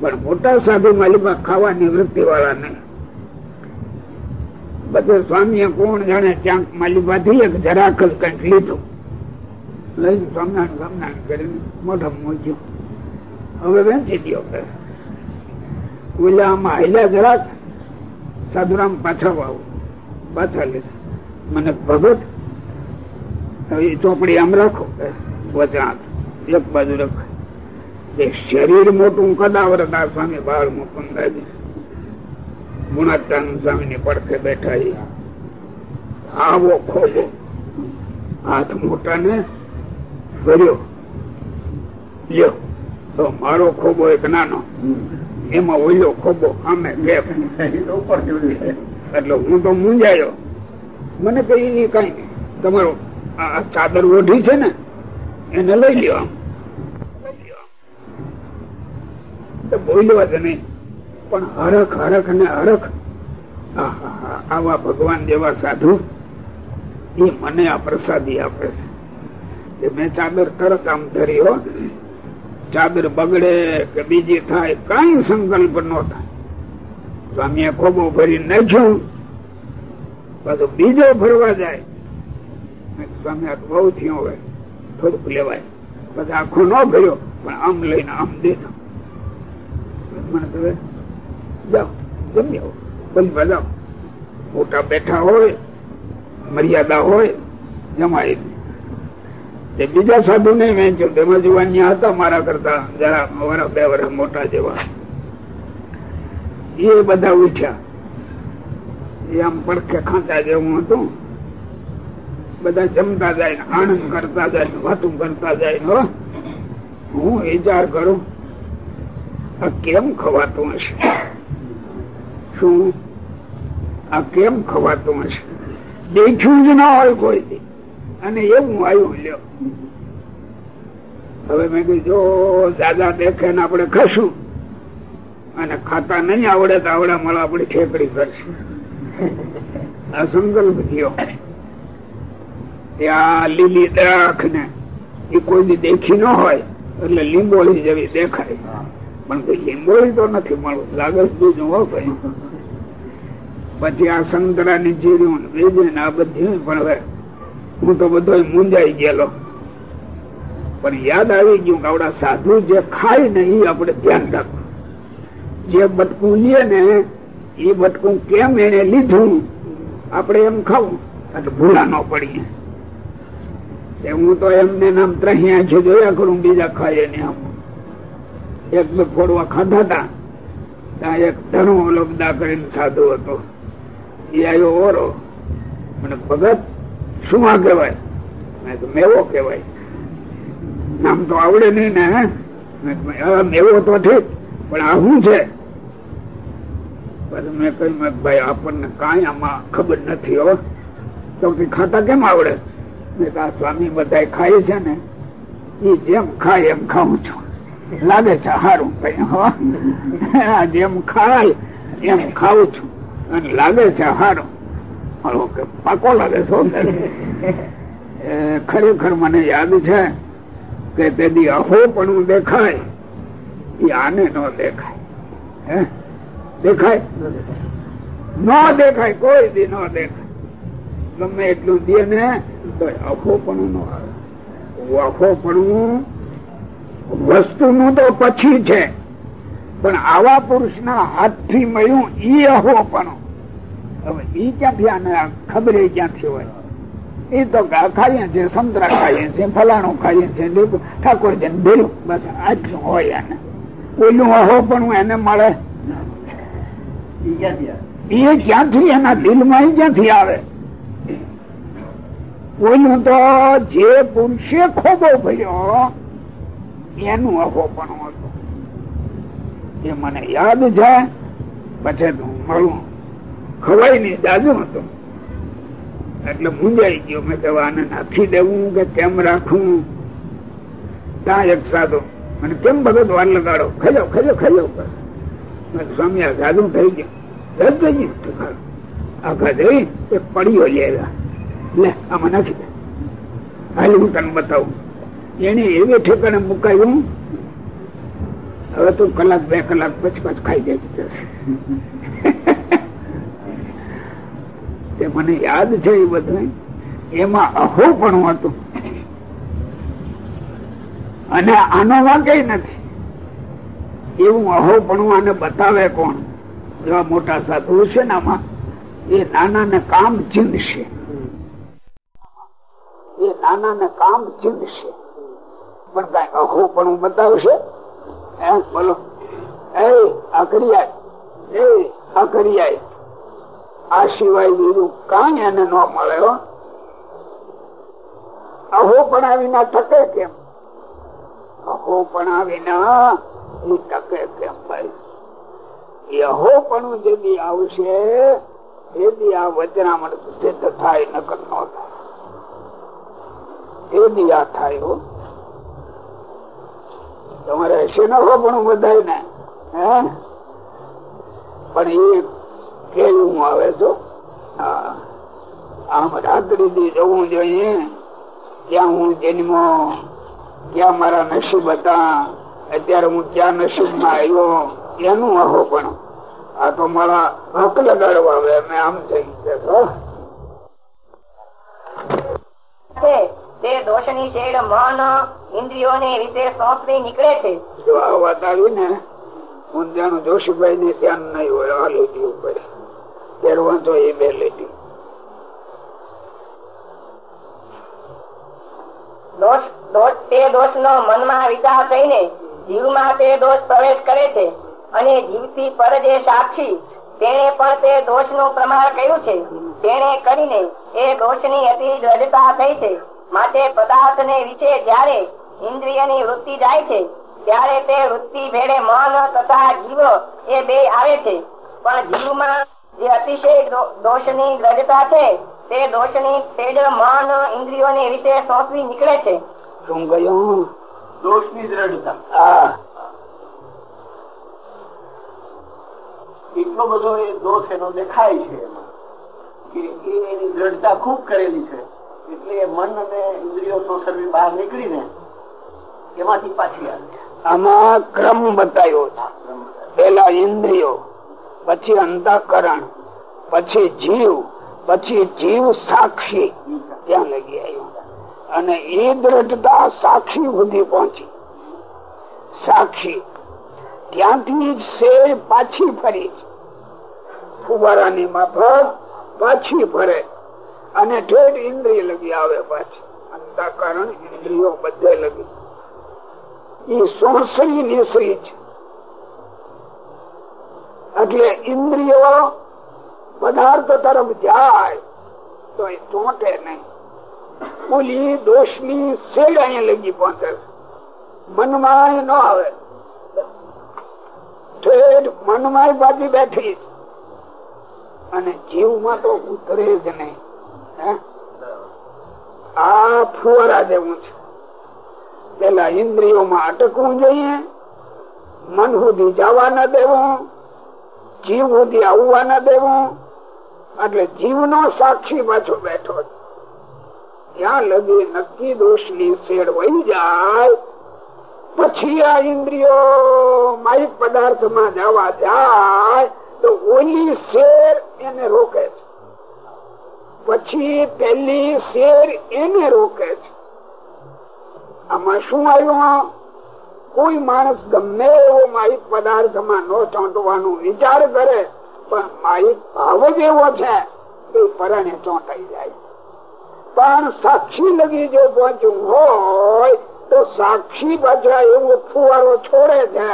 પણ મોટા સાધુ માલિકા ખાવાની વૃત્તિ વાળા નહીં. બધે સ્વામીએ કોણ જાણે ક્યાંક માલિકાથી એક જરાક કંઈક લીધું. લઈને સ્વામિનારાયણ સ્વામિનારાયણ કરીને મોઢા મૂક્યું. હવે વેચી દો ઓલા આમાં હાલ્યા જરાક સાધુરામ પાછા આવું. પાછા લીધા મને ભગત, હવે ચોપડી આમ રાખો. કે વચન એક બાજુ રાખો. એ શરીર મોટું કદાવર આ સ્વામી બાળ મુકુંદાજી ગુણાત્તાન સ્વામી ની પડખે બેઠા આવો ખોબો. હાથ મોટા ને તો મારો ખોબો એક નાનો. એમાં ઓલ્યો ખોબો આમે ગેપ. એટલે હું તો મૂંઝાયો. મને કઈ નહીં કઈ તમારો આ ચાદર ઓઢી છે ને, એને લઈ લ્યો આમ. તો બોલ્યો જ નહીં. પણ હરખ હરખ ને હરખ. આવા ભગવાન જેવા સાધુ, એ મને આ પ્રસાદી આપે છે. મેં ચાદર તરત આમ ધરી હો. ચાદર બગડે કે બીજી થાય, કઈ સંકલ્પ ન થાય. સ્વામીએ ખોબો ભરી નાખ્યું. પાછું બીજો ભરવા જાય. સ્વામી બહુ થયું હોય થોડુંક લેવાય. પછી આખો ન ભર્યો, પણ આમ લઈને આમ દીધો મને કહે, જાઓ, જમી આવો. બધી જાઓ. મોટા બેઠા હોય, મર્યાદા હોય, જમાય તે બીજા સાધુ ને વેચ્યું તેમાં જુવાનિયા હતા મારા કરતા, જરા મારા બે વર્ષ મોટા જેવા. એ બધા ઉઠ્યા. એ આમ પડખે ખાંચા જેવું હતું. બધા જમતા જાય ને આનંદ કરતા જાય ને વાતું કરતા જાય ને હો. વિચાર કરું, આ કેમ ખવાતું હશે? શું? આ કેમ ખવાતું હશે? દેખ્યું જ ના હોય કોઈ. અને એવું આવ્યું લ્યો. હવે મેં કીધું, જો દાદા દેખે ને આપણે ખશું. અને ખાતા નહીં આવડે તો આવડે, મળે આપડે ઠેકડી કરશું આ સંકલ્પ થયો. ત્યાં લીલી દ્રાખ ને એ કોઈ દેખી ન હોય, એટલે લીંબોળી જેવી દેખાય. પણ કોઈ લીંબોળી તો નથી મળવું લાગસ બીજું હો ભાઈ. પછી આ સંતરા ની જીરું બીજ ને આ બધી પણ હવે હું તો બધો મુંજાઈ ગયેલો. પણ યાદ આવી ગયું કે આવડા સાધુ જે ખાય ને એ આપણે ધ્યાન રાખ જે બટકું લઈએ ને એ બટકું કેમ એને લીધું? આપણે એમ ખાવું. એટલે ભૂલા ન પડીએ. હું તો એમને નામ ત્રહ્યા છે જોયા કરું, બીજા ખાય ને આમ. એક બે ફોડવા ખાધા હતા ત્યાં એક ધણો લબદા કરીને સાધુ હતો. એ આવ્યો ઓરો. મને ભગત શું આ કહેવાય? મેવો કહેવાય. નામ તો આવડે નહીં ને મેવો તો ઠીક પણ આ શું છે? પછી મેં કહ્યું ભાઈ, આપણને કાંઈ આમાં ખબર નથી, હો. તો ખાતા કેમ આવડે? મેં આ સ્વામી બધા ખાય છે ને એ જેમ ખાય એમ ખાઉં છું. લાગે છે સારું કઈ, હો. જેમ ખાય એમ ખાઉં છું, અને લાગે છે સારું પાકો લાગે છો ખરેખર મને યાદ છે કે તેથી અહોપણું દેખાય એ આને ન દેખાય. દેખાય? ન દેખાય, કોઈ દી ન દેખાય. ગમે એટલું દે ને તો અહોપણું ન આવે. અહોપણું વસ્તુ નું તો પછી છે, પણ આવા પુરુષ ના હાથથી મળ્યું ઈ અહો પણ ઈ ક્યાંથી આને ખબર ક્યાંથી હોય? એ તો ખાઈએ છે સંતરા ખાઈએ છે ફલાણું ખાઈએ છે ઠાકોરજી ભેરું બસ આટલું હોય એને ઓલું અહો પણ એને મળે. એ ક્યાંથી એના દિલમાં ક્યાંથી આવે? ઓલું તો જે પુરુષે ખોબો ભર્યો એનું અહો પણ હતું. એ મને યાદ છે. પછી મળું. ખવાય નહીં દાદુ હતો. એટલે મૂંઝાઈ ગયો. મેં કહેવા આને નાખી દેવું કે કેમ રાખવું ત્યાં એક સાધો. અને કેમ ભગત વાર લગાડો? ખજો ખજો ખજો સ્વામી, આ સાધુ થઈ ગયો. થઈ ગયું આખા જઈ એક પડ્યો લે, આમાં નાખી દે. હાલ હું તને બતાવું. એને એવી ઠેકાણે મુકાયું. હવે તું કલાક, બે કલાક પછી પાછું ખાઈ જાય તે મને યાદ છે એ બધું. એમાં અહો પણ હતું. અને આનો વાંકે નથી. એવું અહો પણ આને બતાવે કોણ? એવા મોટા સાધુ છે ને આમાં. એ નાના ને કામ ચીંધશે. એ નાના ને કામ ચીંધશે. પણ કઈ અહો પણ બતાવશે બોલો. એ આકડિયા એ આકડિયા આ સિવાય બીજું કઈ એને ન મળે અહો પણ વિના ટકે કેમ? અહો પણ વિના એ ટકે કેમ ભાઈ? એ અહો પણ જેથી આવશે તેથી આ વચનામણ સિદ્ધ થાય, નકર ન થાય. તેથી આ થાય, હો. તમારે હશે ન પણ બધા ને હે? પણ એ કેવું આવે તો? આમ રાત્રિ દી જવું જોઈએ. ત્યાં હું જન્મ ત્યાં મારા નસીબ હતા. અત્યારે હું ક્યાં નસીબમાં આવ્યો. એનું અહો પણ. આ તો મારા હક લગાડવા આવે અમે આમ થઈ ગયા તે દોષની શેડ મન ઇન્દ્રિયોને રીતે સોંપડી નીકળે છે. જો આ વાત આવી ને હું જાણું જોશીભાઈ ને ધ્યાન નહીં હોય આ લીધી ઉપર. પહેરવા તો એ બે સાક્ષી તેને કરીને એ દોષની થઈ છે. માટે પદાર્થ ને વિશે જયારે ઇન્દ્રિયની વૃત્તિ જાય છે, ત્યારે તે વૃત્તિ ભેડે મન તથા જીવ એ બે આવે છે. પણ જીવમાં જે અતિશય દોષની દ્રઢતા છે. તે દોષની છેડ મન ઇન્દ્રિયો ને વિશે સોંપવી નીકળે છે. શું કહ્યું? દોષની દ્રઢતા. હા. એટલો બધો એ દોષ એનો દેખાય છે એમાં કે એ એની દ્રઢતા ખૂબ કરેલી છે. એટલે મન અને ઇન્દ્રિયો સંસર્વી બહાર નીકળીને એમાંથી પાછી આવે આમાં ક્રમ બતાવ્યો છે. પેલા ઇન્દ્રિયો પછી અંતઃકરણ, પછી જીવ પછી જીવ સાક્ષી. ત્યાં લગી આવ્યું. અને એ દ્રઢતા સાક્ષી સુધી પહોંચી. સાક્ષી. ત્યાંથી પાછી ફરી. ફુવારાની માફક પાછી ફરે. અને ઠેઠ ઇન્દ્રિય લગી આવે પાછી. અંતઃકરણ, ઇન્દ્રિયો બધે લગી. એ સોસરી નિશ્રી છે એટલે ઇન્દ્રિયો પદાર્થ તરફ જાય, તો એ ચોંટે નહીં. બોલી દોષની શેડ અહીંયા લગી પહોંચે મનમાં ન આવે. મનમાં પાછી બેઠી. અને જીવમાં તો ઉતરે જ નહીં. આ ફુવારા જેવું છે. પેલા ઇન્દ્રિયોમાં અટકવું જોઈએ, મન સુધી જવા ન દેવું જીવ સુધી આવવા ના દેવું. એટલે જીવનો સાક્ષી પાછો બેઠો ત્યાં લગી નક્કી દોષની શેડ વહી જાય, પછી આ ઇન્દ્રિયો માહિત પદાર્થમાં જવા જાય, તો ઓલી શેર એને રોકે છે. પછી પેલી શેર એને રોકે છે. આમાં શું આવ્યું? કોઈ માણસ ગમે એવો માહિત પદાર્થમાં ન ચોંટવાનો વિચાર કરે, પણ માહિત ભાવ જ એવો છે કે પરણે ચોંટાઈ જાય. પણ સાક્ષી લગી જો પહોંચ્યું હોય, તો સાક્ષી પાછા એવો ફુવારો છોડે છે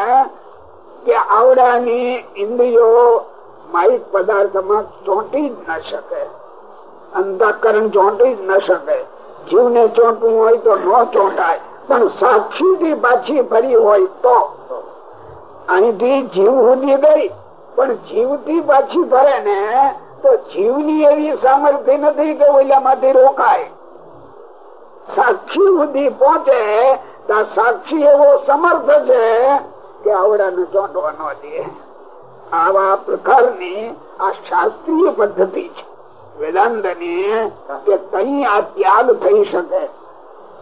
કે આવડાની ઇન્દ્રિયો માહિત પદાર્થમાં ચોંટી જ ન શકે. અંધાકરણ ચોંટી જ ન શકે. જીવને ચોંટવું હોય તો ન ચોંટાય. પણ સાક્ષી પાછી ફરી હોય તો? અહીંથી જીવ સુધી ગઈ, પણ જીવથી પાછી ફરે ને તો જીવની એવી સામર્થ્ય નથી કે ઓલામાંથી રોકાય. સાક્ષી સુધી પહોંચે, તો સાક્ષી એવો સમર્થ છે કે આવડાને ચોંટવા ન દે. આવા પ્રકારની આ શાસ્ત્રીય પદ્ધતિ છે. વેદાંતની કે કઈ આ ત્યાગ થઈ શકે.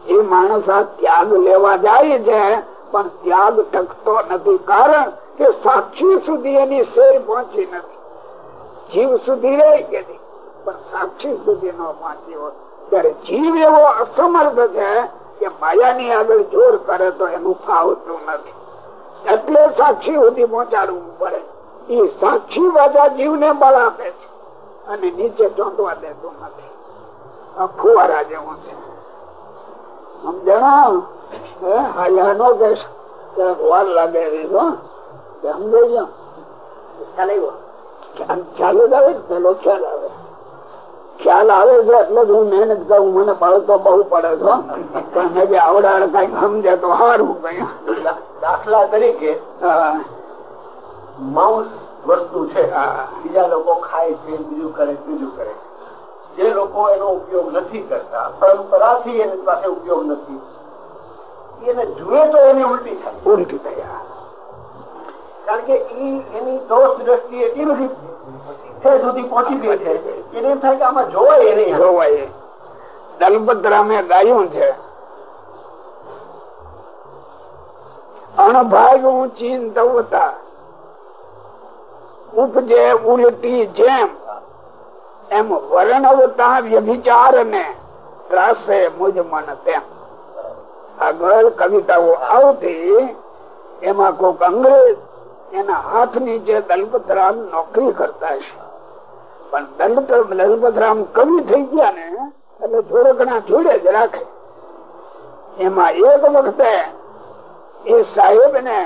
જે માણસ આ ત્યાગ લેવા જાય છે, પણ ત્યાગ ટકતો નથી. કારણ કે સાક્ષી સુધી એની શેર પહોંચી નથી. જીવ સુધી રહી કે પણ સાક્ષી સુધી ન પહોંચી હોય. ત્યારે જીવ એવો અસમર્થ છે કે માયાની આગળ જોર કરે તો એનું ફાવતું નથી. એટલે સાક્ષી સુધી પહોંચાડવું પડે. એ સાક્ષી પાછા જીવને બળ આપે છે. અને નીચે ચોંટવા દેતું નથી. ફુવારા જેવું છે. સમજણો હાલ્યા નો કહેશ. વાર લાગે એવી છો સમજાઈ ખ્યાલ જ આવે પેલો ખ્યાલ આવે. ખ્યાલ આવે છે એટલે હું મહેનત કરું મને બળ તો બહુ પડે છો પણ જે આવડાડ કંઈક સમજે તો સારું કઈ. દાખલા તરીકે માઉસ વસ્તુ છે. બીજા લોકો ખાય છે બીજું કરે બીજું કરે. જે લોકો એનો ઉપયોગ નથી કરતા પરંપરાથી એની પાસે ઉપયોગ નથી. એને જુએ તો એની ઉલટી થાય. ઉલટી થયા. કારણ કે એની દોષ દ્રષ્ટિ એટલી બધી છે સુધી પહોંચી ગઈ છે એને એમ થાય કે આમાં જોવાય એ જોવાય દલભદ્રામે ગાયું છે. અણભાગ ઊંચી દવતા ઉપજે ઉલટી જેમ. એમ વર્ણવતા વ્યભિચાર ને ત્રાસે મુજ મન તેમ. આગળ કવિતાઓ આવતી એમાં કોક અંગ્રેજ એના હાથ નીચે દલપતરામ નોકરી કરતા છે. પણ દલપતરામ કવિ થઈ ગયા ને એટલે થોડો જોડે જ રાખે. એમાં એક વખતે એ સાહેબ ને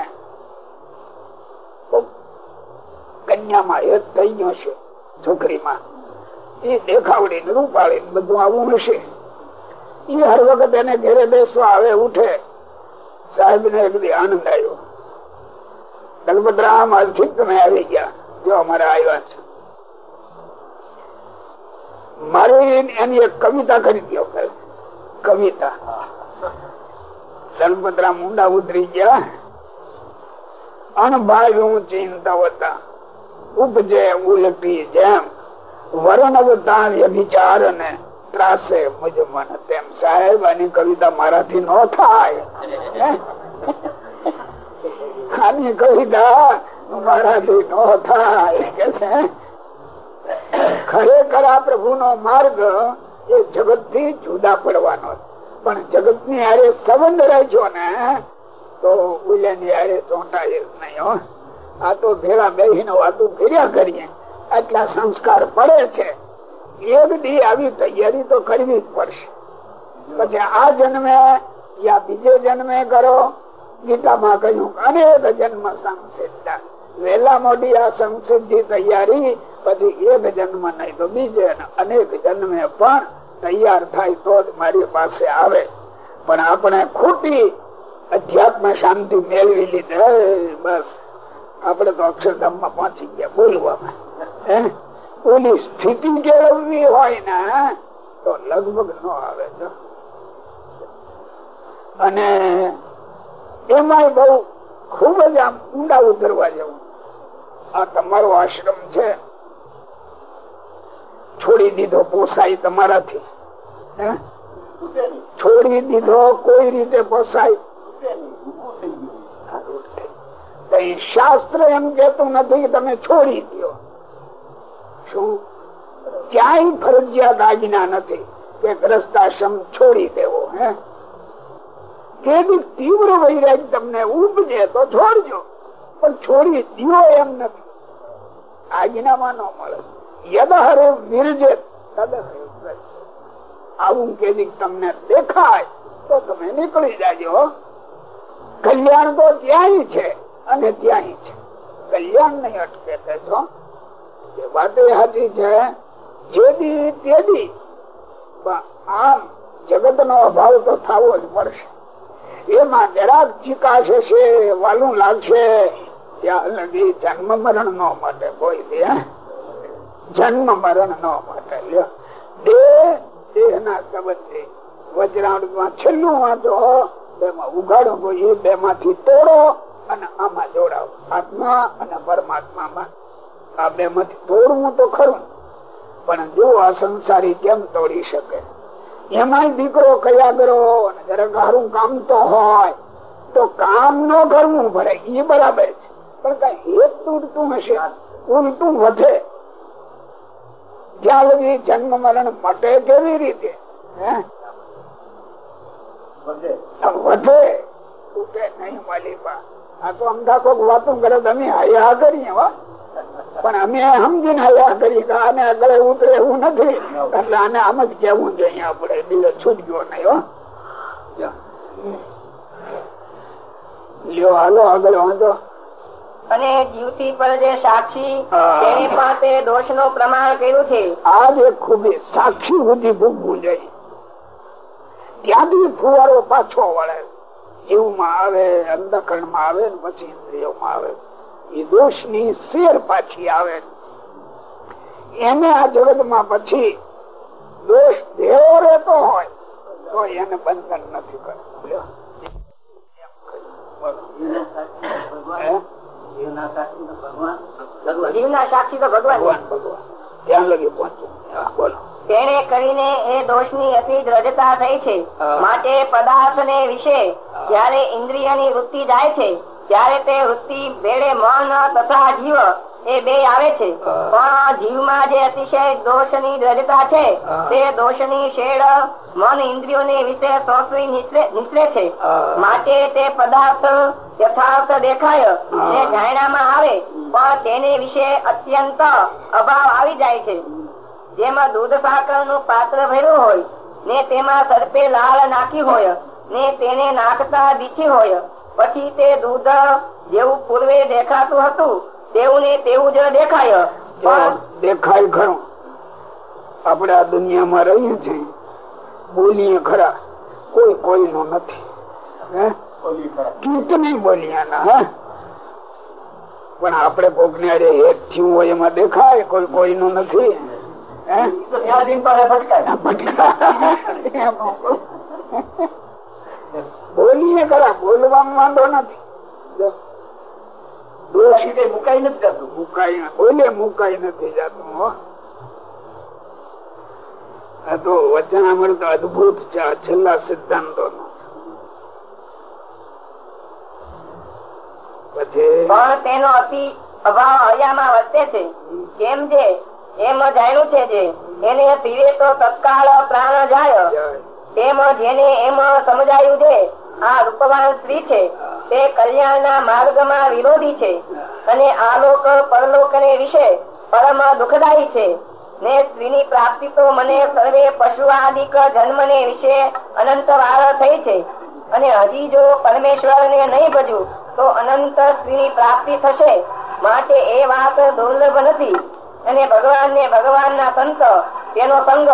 કન્યામાં હેત થઈ ગયો છે, છોકરીમાં. એ દેખાવડી, રૂપાળી, બધું આવું હશે. એ હર વખત એને ઘેરે બેસવા આવે, ઉઠે. સાહેબ ને એકદી આનંદ આવ્યો. દલભદ્રામ આજથી તમે આવી ગયા. જો અમારા આવ્યા છે. મારી એની એક કવિતા કરી દો કવિતા. દલભદ્રા ઊંડા ઉતરી ગયા. અણભાગ હું ચિંતા હતા. ઉપજે ઉલટી જેમ. છે? ખરેખર આ પ્રભુ નો માર્ગ એ જગતથી જુદા પડવાનો પણ જગતની હારે સંબંધ રહેજો ને, તો ઉલ્યા ની હારે ચોંટાય નહીં આ તો ભેળા બેહીને વાતું ફેર્યા કરીએ. આટલા સંસ્કાર પડે છે, એક દી આવી તૈયારી તો કરવી જ પડશે. પછી આ જન્મે યા બીજે જન્મે કરો, ગીતામાં કહ્યું, અનેક જન્મ સંસિદ્ધા. વેલા મોડી આ સંસિદ્ધિ તૈયારી, પછી એક જન્મ નહીં તો બીજે અનેક જન્મે પણ તૈયાર થાય તો જ મારી પાસે આવે. પણ આપણે ખોટી અધ્યાત્મ શાંતિ મેળવી લીધે. બસ આપડે તો અક્ષરધામમાં પહોંચી ગયા બોલવામાં. ઓલી સ્થિતિ કેળવવી હોય ને, તો લગભગ નો આવે તો અને એમાં બહુ ખૂબ જ આમ ઊંડા ઉતરવા જેવું. આ તમારો આશ્રમ છે. છોડી દીધો પોસાય તમારાથી. છોડી દીધો કોઈ રીતે પોસાય? શાસ્ત્ર એમ કેતું નથી, તમે છોડી દો શું ક્યાંય ફરજિયાત આજ્ઞા નથી કે ગ્રસ્તાશ્રમ છોડી દેવો, હે? તેથી તીવ્ર વૈરાગ તમને ઉપજે તો છોડજો, પણ છોડી દીવો એમ નથી. આવું કેદી તમને દેખાય તો તમે નીકળી જાજો કલ્યાણ તો ત્યાંય છે અને ત્યાંય છે. કલ્યાણ નહીં અટકે છો વાતે સાચી છે, જેદી તેદી. આમ જગત નો અભાવ તો થવો જ પડશે. એમાં જરાક ચીકાશે વાલું લાગશે ત્યાં લગી જન્મ મરણ નો માટે કોઈ દે જન્મ મરણ નો માટે દેહ દેહ ના સંબંધી. વજ્રામૃતમાં છેલ્લું વાંચો તેમાં ઉઘાડો કોઈ બે માંથી તોડો અને આમાં જોડાવો આત્મા અને પરમાત્મામાં આ બે માંથી તોડવું તો ખરું. પણ જો આ સંસારી કેમ તોડી શકે? એમાં દીકરો કયા કરો જરાક કામ તો હોય તો કામ ન કરવું ભરે એ બરાબર છે. પણ કઈ એક તૂટતું હશે ઉલટું વધે. જ્યાં લગી જન્મ મરણ મટે કેવી રીતે? હે? વધે. તૂટે નહીં માલિકા. આ તો અમદાવાદ વાતું કરે તમે અમે હયા કરીએ હો. પણ અમે સમજીને હયા કરી કે આને આગળ ઉતરે એવું નથી. એટલે આને આમ જ કેવું જોઈએ આપડે બીજો છૂટક્યો નહીં હો. લ્યો હાલો આગળ વાંધો. અને જીવતી પર જે સાક્ષી હા. તેને દોષનું પ્રમાણ કર્યું છે? આ જે ખૂબી. સાક્ષી બુદ્ધિ ભૂગવું જોઈએ. ત્યાંથી ફુવારો પાછો વળે. જીવમાં આવે અંધકરણમાં આવે પછી પછી ઇન્દ્રિયોમાં આવે. એ દોષની શેર પાછી આવે. એને આ જગતમાં પછી દોષ ભેળો રહેતો હોય તો એને બંધન નથી કરતું. તેને કરીને એ દોષની અતિ દ્રઢતા થઈ છે. માટે પદાર્થ ને વિશે જયારે ઇન્દ્રિયની વૃત્તિ જાય છે ત્યારે તે વૃત્તિ ભેળે મન તથા જીવ એ બે આવે છે. પણ જીવમાં જે અતિશય દોષની દ્રઢતા છે તે દોષની શેડ મન ઇન્દ્રિયો ને વિશે સોંપવી નિસરે છે. માટે તે પદાર્થ યથાર્થ દેખાય તે જાણ્યામાં આવે પણ તેને વિશે અત્યંત અભાવ આવી જાય છે. જેમાં દૂધ સાકરનું પાત્ર ભર્યું હોય ને તેમાં સર્પે લાળ નાખી હોય ને તેને નાખતા દીઠી હોય પછી તે દૂધ જેવું પૂર્વે દેખાતું હતું તેવું ને તેવું જ દેખાય. દેખાય ખરું. આપણે આ દુનિયામાં રહીએ છીએ. બોલીએ ખરા. કોઈ નથી. હે? કીર્તની બોલિયાના પણ આપણે કોક ને અરે એક થયું હોય એમાં દેખાય કોઈ કોઈનું નથી. હે? *laughs* બોલીએ ખરા બોલવામાં વાંધો નથી. જો. મુકાઈ નથી કરતું મુકાઈ બોલે મુકાઈ નથી જતું હો. તો વચનામૃત અદભુત છે છેલ્લા સિદ્ધાંતો પછી પણ તેનો અતિ અભાવ હૈયામાં વર્તે છે. કેમ છે? એમ જાણ્યું છે જે. એને પીવે તો તત્કાળ પ્રાણ જાય. જાય. તેમ જેને એમ સમજાયું છે. આ રૂપવાન સ્ત્રી છે. તે કલ્યાણના માર્ગમાં વિરોધી છે અને આલોક, પરલોક ને વિશે પરમ દુઃખદાયી છે. ને સ્ત્રીની પ્રાપ્તિ તો મને સર્વે પશુ આદિક જન્મ ને વિશે અનંત વાર થઈ છે. અને હજી જો પરમેશ્વર ને નહીં ભજવું તો અનંત સ્ત્રીની પ્રાપ્તિ થશે. માટે એ વાત દુર્લભ નથી. અને ભગવાન ને ભગવાન ના સંત, તેનો સંગ,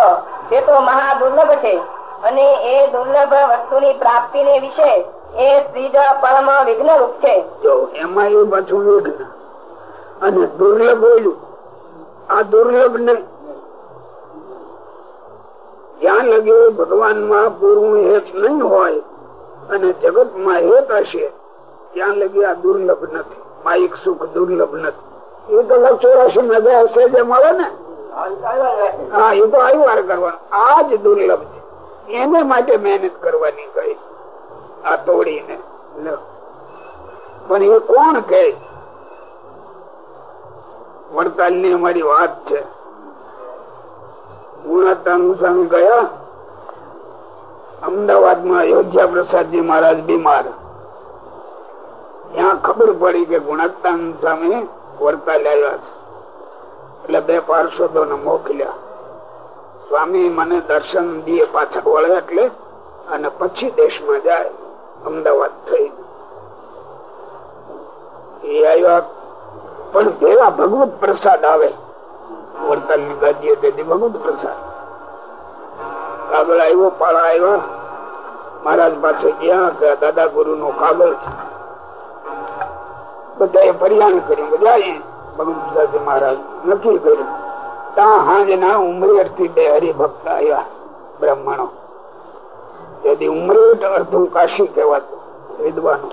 તે તો મહા દુર્લભ છે. અને એ દુર્લભ વસ્તુની પ્રાપ્તિ ને વિશે એ ત્રીજ પરમ વિઘ્ન રૂપ છે. જો એમાં એ પાછું વિઘ્ન અને દુર્લભ બોલ્યું આ દુર્લભ ને ત્યાં લગે ભગવાનમાં પૂરું હેત નહીં હોય અને જગતમાં હેત હશે ત્યાં લગી આ દુર્લભ નથી. માઇક સુખ દુર્લભ નથી. એ તો ચોરાશી મજા હશે જે મળે ને? હા એ તો આવી વાર કરવા. આ જ દુર્લભ છે. એને માટે મહેનત કરવાની કહી આ તોડીને પણ એ કોણ કે વડતાલની અમારી વાત છે. ગુણવત્તા અનુસાર ગયા. અમદાવાદમાં અયોધ્યા પ્રસાદજી મહારાજ બીમાર. ત્યાં ખબર પડી કે ગુણત્તાન સ્વામી વર્તા લાવ્યા છે. એટલે બે પાર્ષદો ને મોકલ્યા. સ્વામી મને દર્શન દે પાછા વળે એટલે અને પછી દેશમાં જાય. અમદાવાદ થઈ. એ આવ્યા. પણ પેલા ભગવત પ્રસાદ આવે. વડતાલની ગાદીએ તેથી ભગવત પ્રસાદ. કાગળ આવ્યો, પાળા આવ્યા. મહારાજ પાસે ગયા કે દાદા ગુરુ નો કાગળ બધાએ બધા પરિયાણ કર્યું બધા ભગવત પ્રસાદ મહારાજ નક્કી કર્યું. ત્યાં હાજ ના ઉમરેઠથી બે હરિભક્ત આવ્યા, બ્રાહ્મણો. તેથી કાશી કહેવાતું, વિદ્વાનો.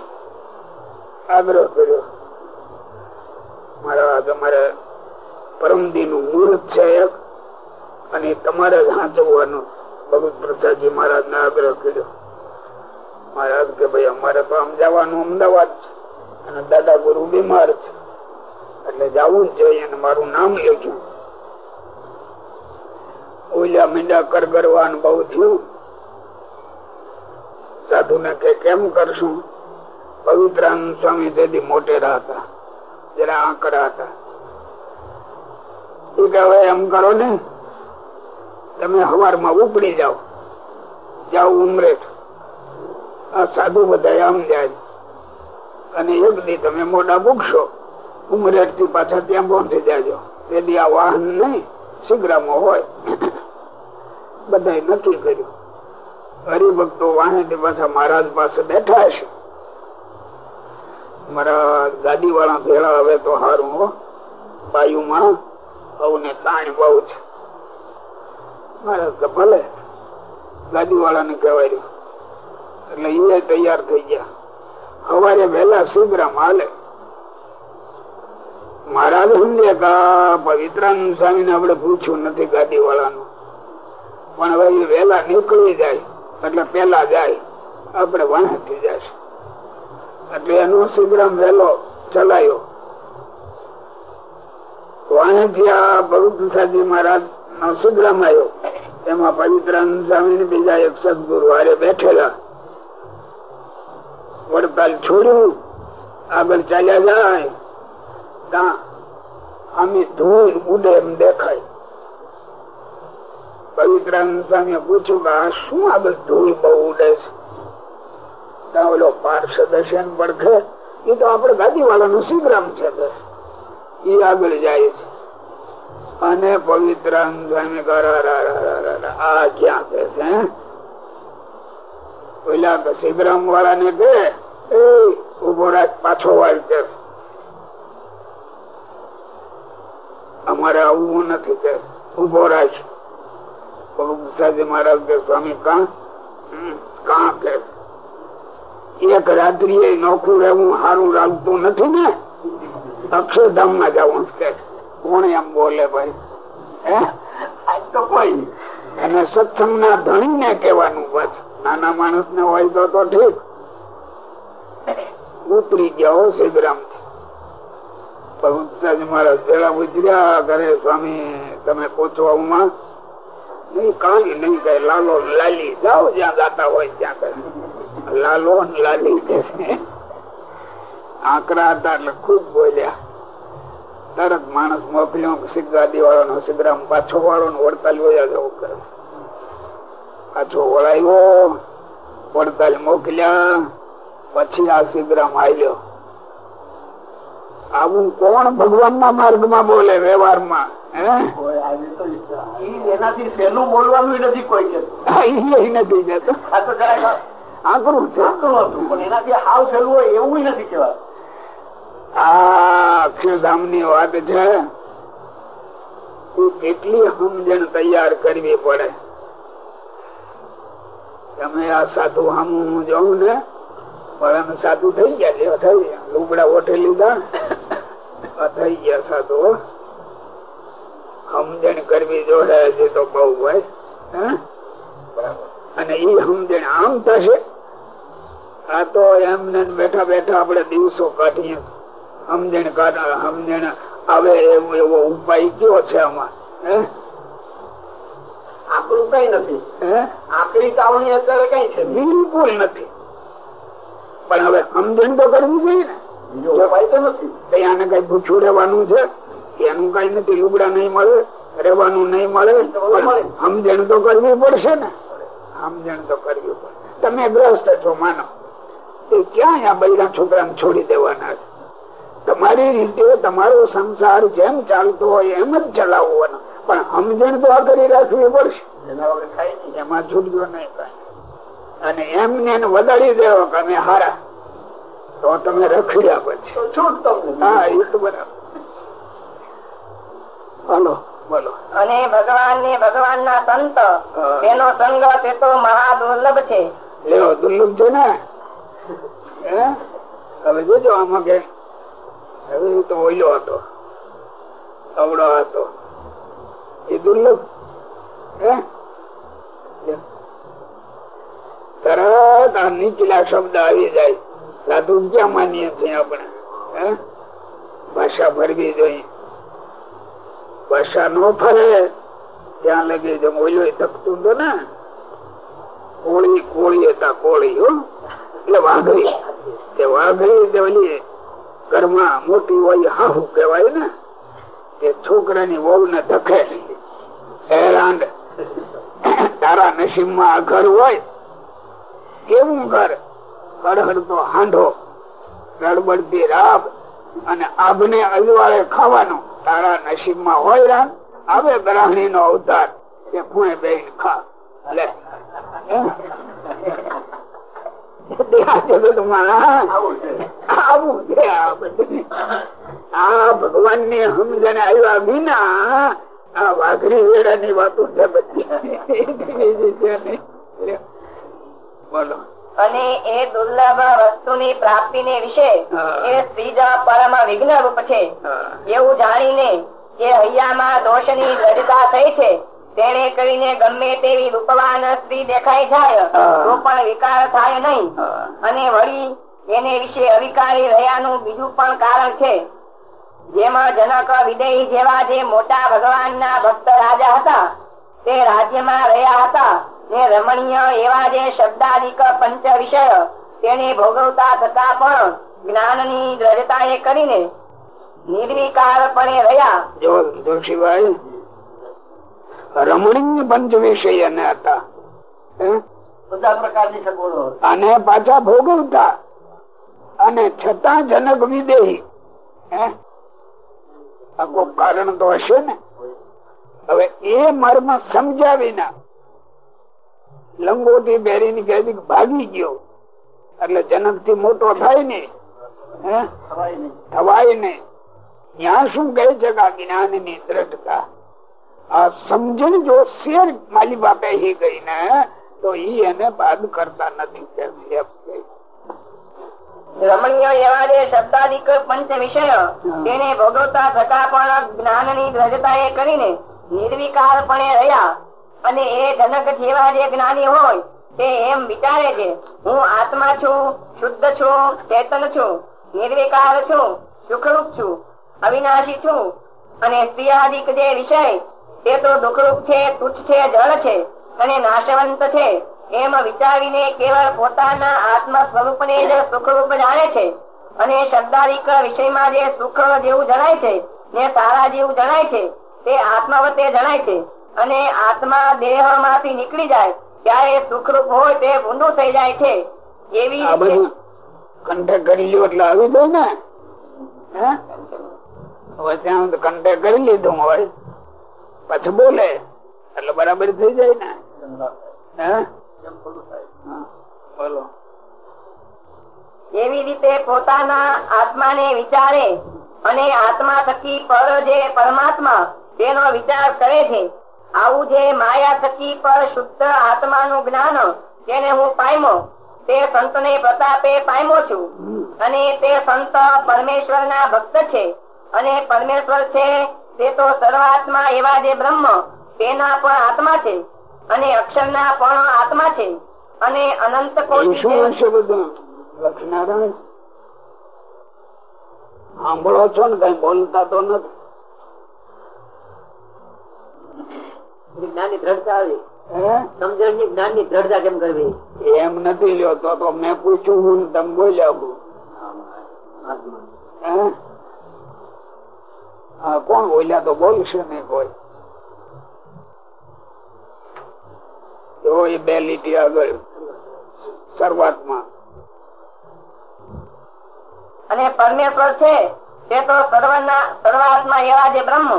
આગ્રહ કર્યો, મારા, તમારે પરમદી નું મુહૂર્ત છે એક, અને તમારે જ હાંચવવાનું. ભગવત પ્રસાદજી મહારાજ ને આગ્રહ કર્યો, મહારાજ કે ભાઈ, અમારે તો આમ જવાનું અમદાવાદ છે, અને દાદા ગુરુ બીમાર છે, એટલે જવું જ જોઈએ મારું નામ લખ્યું ઓલા મીંડા કરગરવાનું બહુ થયું. સાધુ ને કે, કેમ કરશું? પવિત્રાનંદ સ્વામી તેથી મોટેરા હતા. જરા આંકડા હતા. એ કે એમ કરો ને? તમે હવારમાં ઉપડી જાઓ. જાઓ ઉમરેઠ. આ સાધુ બધા આમ જાય. અને એક દી તમે મોઢા ભૂખશો. ઉમરેઠથી પાછા ત્યાં પહોંચી જાજો. તેથી આ વાહન નહીં. શીઘ્રમાં હોય બધા નક્કી કર્યું. હરિભક્તો વાહન પાછા મહારાજ પાસે બેઠા હશે. મારા ગાડી વાળા ભેળા આવે તો હારું બાયુમાં ને તાણ બહુ છે. મહારાજ તો ભલે ગાડી વાળા ને કહેવાયું એટલે એ તૈયાર થઈ ગયા. સવારે વહેલા શીઘ્રમ હાલે. મહારાજ સમજે કે પવિત્રાનંદ સ્વામી ને આપડે પૂછ્યું નથી ગાડી વાળાનું પણ હવે વહેલા નીકળી જાય, એટલે પેલા જાય આપડે વાણથી જાય એટલે એનો શીઘ્રમ વહેલો ચલાયો. મહારાજ નો આવ્યો. એમાં પવિત્રાનંદ સ્વામી બીજા એક સદગુરુ બેઠેલા. વડતાલ છોડ્યું. આગળ ચાલ્યા જાય. ત્યાં આમે ધૂળ ઉડે એમ દેખાય. પવિત્રાનંદ સ્વામી પૂછ્યું કે, આ શું આગળ ધૂળ બહુ ઉડે છે? ઓલો પાર્ષદ હશે પડખે એ તો આપડે ગાદી વાળા નું છે એ આગળ જાય છે. અને પવિત્રાનંદ સ્વામી આ ક્યાં કે છે પેલા શિવરામ વાળા ને કે ઊભો રાખ, પાછો વાર કે અમારે આવવું નથી કે ઊભો રાખ મહારાજ કે, સ્વામી, કા? કાં એક રાત્રિ નોખું રહેવું સારું લાગતું નથી ને? અક્ષરધામમાં જવું કે કોણ એમ બોલે ભાઈ? તો કોઈ અને સત્સંગ ના ધણી ને કેવાનું બસ. નાના માણસ ને હોય તો ઠીક. ઉતરી ગયા શિવરામ થી મારા પેલા ઉજર્યા કરે સ્વામી, તમે પૂછવામાં હું કાંઈ નહીં કઈ, લાલો લાલી, જાઓ જ્યાં જાતા હોય ત્યાં કઈ. લાલો લાલી આકરા હતા એટલે ખૂબ બોલ્યા. તરત માણસ મોકલ્યો સિદ્ધાદી વાળો નો સિદ્ધરામ પાછો વાળો ને વડતાલ જવું કરે. પાછો વળાયો, વડતાલ મોકલ્યા, પછી આ સિદ્ધરામ આવ્યો આવું કોણ ભગવાન ના માર્ગમાં બોલે વ્યવહારમાં એનાથી સહેલું બોલવાનું નથી કોઈ નથી જતો. આકરું છે. પણ એનાથી હાવ સહેલું હોય એવું નથી કેવા આ અક્ષરધામની વાત છે. કેટલી સમજણ તૈયાર કરવી પડે. તમે આ સાધુ હામું જોઉં ને પણ સાધુ થઈ ગયા છે થઈ ગયા. લુગડા ઓઠે લીધા. થઈ ગયા સાધુ સમજણ કરવી જોડે છે તો બહુ હોય. અને એ સમજણ આમ થશે? આ તો એમને બેઠા બેઠા આપડે દિવસો કાઢીએ. સમજણ સમજણ આવે એવો એવો ઉપાય કયો છે આમાં? આપણું કઈ નથી. હે? આકરી તાવણી અત્યારે કઈ છે? બિલકુલ નથી. પણ હવે સમજણ તો કરવી જોઈએ ને. તો નથી. કઈ રહેવાનું છે? એનું કઈ નથી લુગડા નહીં મળે રહેવાનું નહીં મળે. સમજણ તો કરવી પડશે ને. સમજણ તો કરવી પડશે. તમે ગ્રસ્ત છો માનો. એ ક્યાં આ બૈરા છોકરાને છોડી દેવાના છે? તમારી રીતે તમારો સંસાર જેમ ચાલતો હોય એમ જ ચલાવવાનો. પણ સમજણ તો આ કરી રાખવી પડશે. એમાં છૂટજો નહીં અને એમને વધારી દેવો કે અમે હારા. તો તમે રખડ્યા પછી. હા. એ તો બરાબર. હાલો બોલો. અને ભગવાન ને ભગવાન ના સંત તેનો સંગ તે તો મહા દુર્લભ છે. એવો દુર્લભ છે ને? હવે જોજો આમાં કે હવે હું તો ઓઈલો હતો અવડો હતો. એ દુર્લભ હે? તરત આ નીચલા શબ્દ આવી જાય. સાધુ ક્યાં માનીએ છીએ આપણે? ભાષા ફરવી જોઈએ. ભાષા નો ફરે ત્યાં લગી જો ઓલો થકતું તો ને, કોળી કોળી હતા કોળી, હો. એટલે વાઘરી. તે વાઘરી તે ઓલી ઘરમાં મોટી હોય હાહુ કહેવાય ને, તે છોકરાની વહુ ને ધકે. હેરાન. તારા નસીબમાં આ ઘર હોય. કેવું ઘર? કડહડતો હાંડો રડબડતી રાબ અને આભને અજવાળે ખાવાનું તારા નસીબમાં હોય રામ. આવે ગ્રાહણી નો અવતાર કે ફૂણે બેન ખા. લે. ભગવાનની સમજણ આવ્યા વિના આ વાઘરી વેડા ની વાતો છે બધી. *laughs* બોલો. અને એ દુર્લભ વસ્તુની પ્રાપ્તિને વિશે એ ત્રીજ પરમ વિઘ્ન રૂપ છે. એવું જાણીને જે હૈયામાં દોષની દ્રઢતા થઈ છે તેને કરીને ગમે તેવી રૂપવાન સ્ત્રી દેખાય જાય તો પણ વિકાર થાય નહીં. અને વળી એને વિશે અવિકારી રહ્યાનું બીજું પણ કારણ છે. જેમાં જનક વિદેહી જેવા જે મોટા ભગવાનના ભક્ત રાજા હતા તે રાજ્યમાં રહ્યા હતા. ને રમણીય એવા જે શબ્દાધિક પંચ વિષય તેને ભોગવતા થતા પણ જ્ઞાનની દ્રઢતાએ કરીને નિર્વિકારપણે રહ્યા. જો રમણીય પંચ વિષય ને હતા બધા પ્રકારની સગવડો અને પાછા ભોગવતા અને છતાં જનક વિદેહી કારણ તો હશે ને? હવે એ મર્મ સમજ્યા વિના લંગોટી પહેરીને કહેતી કે ભાગી ગયો. એટલે જનકથી મોટો થાય ને થવાય ને. ત્યાં શું કહે છે કે જ્ઞાનની દ્રઢતા? આ સમજણ જો શેર માલી બાપે હી ગઈ ને તો ઈ એને બાદ કરતા નથી કે કહે. રમણીય એવા જે શબ્દાદિક પંચ વિષય તેને ભોગવતા થતા પણ જ્ઞાનની એ કરીને નિર્વિકારપણે રહ્યા. અને એ જનક જેવા જે જ્ઞાની હોય, તે એમ વિચારે છે, હું આત્મા છું, શુદ્ધ છું, ચેતન છું, નિર્વિકાર છું, સુખરૂપ છું, અવિનાશી છું, અને સ્ત્રીયાદિક જે વિષય, તે તો દુઃખરૂપ છે, તુચ્છ છે, જળ છે, અને નાશવંત છે. એમ વિચારીને કેવળ પોતાના આત્મ સ્વરૂપને જ સુખરૂપ જાણે છે, અને શબ્દાદિક વિષયમાં જે સુખ જેવું જણાય છે, ને સારા જેવું જણાય છે, તે આત્માવતે જણાય છે. અને આત્મા દેહમાંથી નીકળી જાય ત્યારે સુખરૂપ હોય તે ભૂંડું થઈ જાય છે. એવી બધું કરી લ્યો એટલે આવી જાય ને? તો કરી લીધું હોય. પછી બોલે એટલે બરાબર થઈ જાય ને. બોલો. એવી રીતે પોતાના આત્માને વિચારે અને આત્મા થકી પર જે પરમાત્મા તેનો વિચાર કરે છે આવું જે માયા થકી પર શુદ્ધ આત્માનું જ્ઞાન તેને હું પામ્યો તે સંત ને પ્રતાપે પામ્યો છું. અને તે સંત પરમેશ્વર ના ભક્ત છે. અને પરમેશ્વર છે તે તો સર્વાત્મા એવા જે બ્રહ્મ તેના પણ આત્મા છે. અને અક્ષર ના પણ આત્મા છે. અને અનંત સાંભળો છો ને કઈ બોલતા તો નથી. જ્ઞાનની દ્રઢતા આવી. સમજણની જ્ઞાનની દ્રઢતા કેમ કરવી? એમ નથી લ્યો તો તો મેં પૂછ્યું હું તમે બોલ્યા હા? કોણ બોલ્યા તો બોલશે નહીં કોઈ. તો એ બે લીટી આગળ શરૂઆતમાં. અને પરમેશ્વર છે તે તો સર્વના સર્વાત્મા એવા જે બ્રહ્મ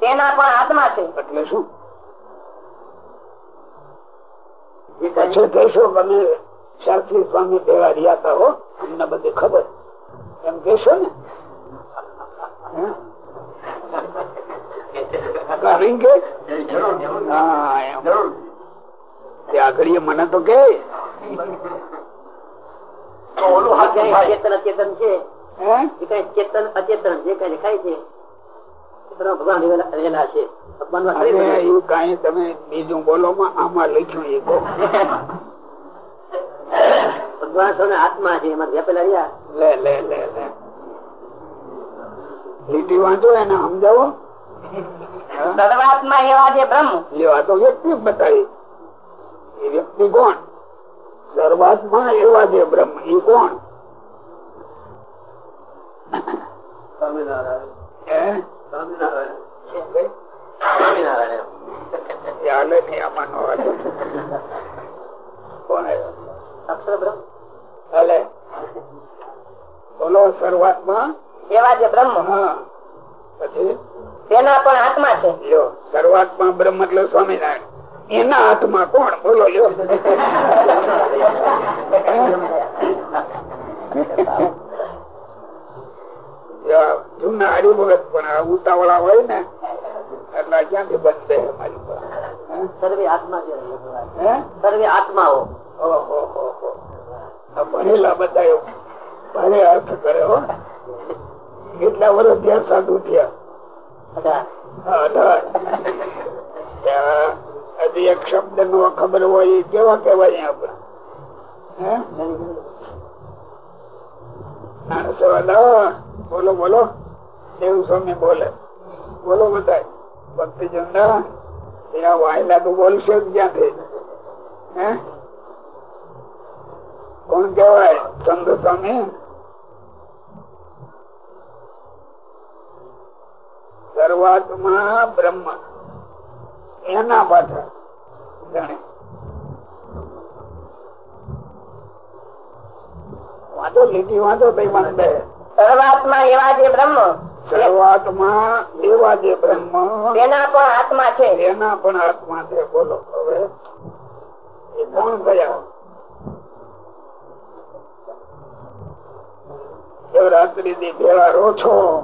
તેના પણ આત્મા છે. એટલે શું? પછી કહેશો કે શાસ્ત્રી સ્વામી ભેગા રહ્યા હતા હો અમને બધી ખબર. એમ કેશો ને? આગળ મને તો કે ચેતન અચેતન છે? હે? ચેતન અચેતન જે કઈ દેખાય છે? ભગવાન રહેલા છે. કઈ તમે બીજું બોલો આમાં લખ્યું એ કહો ભગવાન સૌના આત્મા છે એમાં વ્યાપેલા રહ્યા. લે લે લે લે. લીટી વાંચો એને સમજાવો. સર્વાત્મા એવા બ્રહ્મ. તો વ્યક્તિ બતાવી. એ વ્યક્તિ કોણ? સર્વાત્મા એવા છે બ્રહ્મ. એ કોણ? હે? એ બોલો શરૂઆતમાં. એવા જે બ્રહ્મ. પછી? તેના પણ આત્મા છે. લ્યો શરૂઆતમાં બ્રહ્મ એટલે સ્વામિનારાયણ. એના હાથમાં કોણ? બોલો લ્યો, *laughs* *laughs* જૂના હરિભગત પણ આ ઉતાવળા હોય ને એટલે ક્યાંથી બનશે અમારી સર્વે આત્મા સર્વે આત્માઓ. ભણેલા બધા ભારે અર્થ કરે કેટલા વર્ષ ત્યાં સાધુ થયા હજી એક શબ્દ નો ખબર હોય કેવા કેવાય આપડે હે? ના સવાલ. બોલો બોલો. દેવ સ્વામી બોલે. બોલો બધા. ભક્તિ ત્યાં વાયલા તો બોલશો જ હે? કોણ કેવાય ચંદ સ્વામી? શરૂઆતમાં બ્રહ્મ. એના પાછળ જાણે વાંધો લીધી, વાંધો તઈ વાંધે સર્વાત્મા એવા જે બ્રહ્મ. સર્વાત્મા એવા જે બ્રહ્મ. તેના પણ આત્મા છે. એના પણ આત્મા છે. બોલો હવે. એ કોણ થયા શિવરાત્રી થી ભેળા રો છો.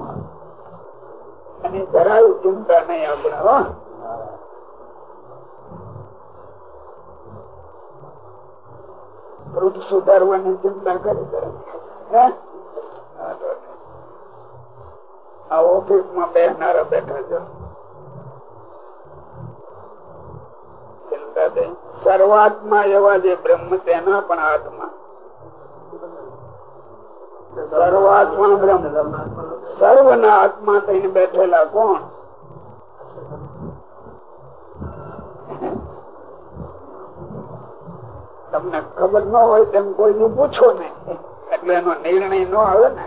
અને જરાય ચિંતા નહીં આપણે વૃદ્ધ સુધારવાની ચિંતા કરી દે. આ ઓફિસમાં બેસનારા બેઠા છે. ચિંતા એવા જે બ્રહ્મ તેના પણ આત્મા સર્વાત્મા બ્રહ્મ. સર્વના આત્મા થઈને બેઠેલા કોણ? તમને ખબર ન હોય તેમ કોઈ પૂછો નહીં એટલે એનો નિર્ણય ન આવે ને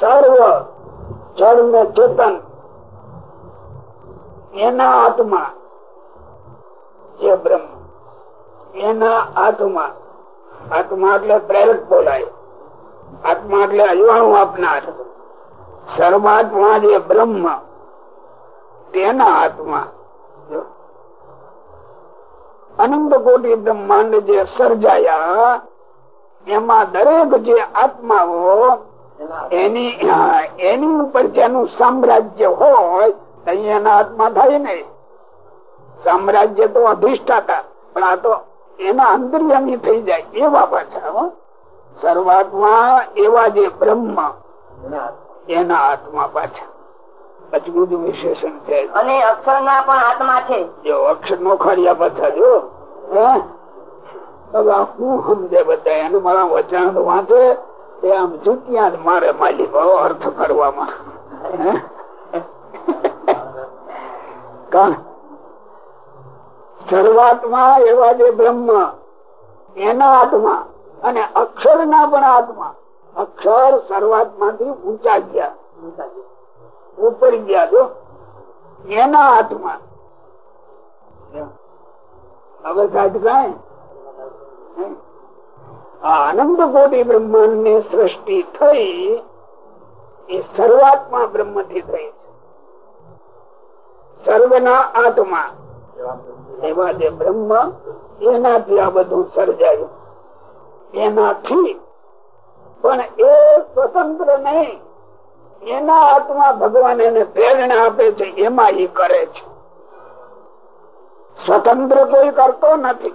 સર્વ જળ ને ચેતન. એના આત્મા જે બ્રહ્મ. એના આત્મા. આત્મા એટલે પ્રેરક બોલાય. આત્મા એટલે અજવાણું આપનાર. સર્વાત્મા જે બ્રહ્મ, તેના આત્મા. અનંત કોટી બ્રહ્માંડ જે સર્જાયા એમાં દરેક જે આત્માઓ એની એની ઉપર જેનું સામ્રાજ્ય હોય એના આત્મા થાય ને સામ્રાજ્ય તો અધિષ્ઠાતા પણ આ તો એના અંતર્યામી થઈ જાય એવા પાછા સર્વાત્મા એવા જે બ્રહ્મ એના આત્મા પાછા. પછી બીજું વિશેષણ છે. અને અક્ષર ના પણ આત્મા છે. જો અક્ષર નો ખડિયા પાછા જો હે? હવે સમજે બધા એનું મારા વચન વાંચે. તે આમ જુટિયા જ મારે માલિક અર્થ કરવામાં. હે? સર્વાત્મા એવા જે બ્રહ્મ, એના આત્મા અને અક્ષર ના પણ આત્મા, અક્ષર સર્વાત્મા થી ઊંચા ગયા. ઉપર ગયા જો એના આત્મા. હવે સાહેબ કાંઈ? આ અનંત કોટી બ્રહ્માંડની સૃષ્ટિ થઈ એ સર્વાત્મા બ્રહ્મથી થઈ છે. સર્વના આત્મા, એવા જે બ્રહ્મ, એનાથી આ બધું સર્જાયું. એનાથી, પણ એ સ્વતંત્ર નહીં. એના આત્મા ભગવાન એને પ્રેરણા આપે છે, એમાં એ કરે છે. સ્વતંત્ર કોઈ કરતો નથી.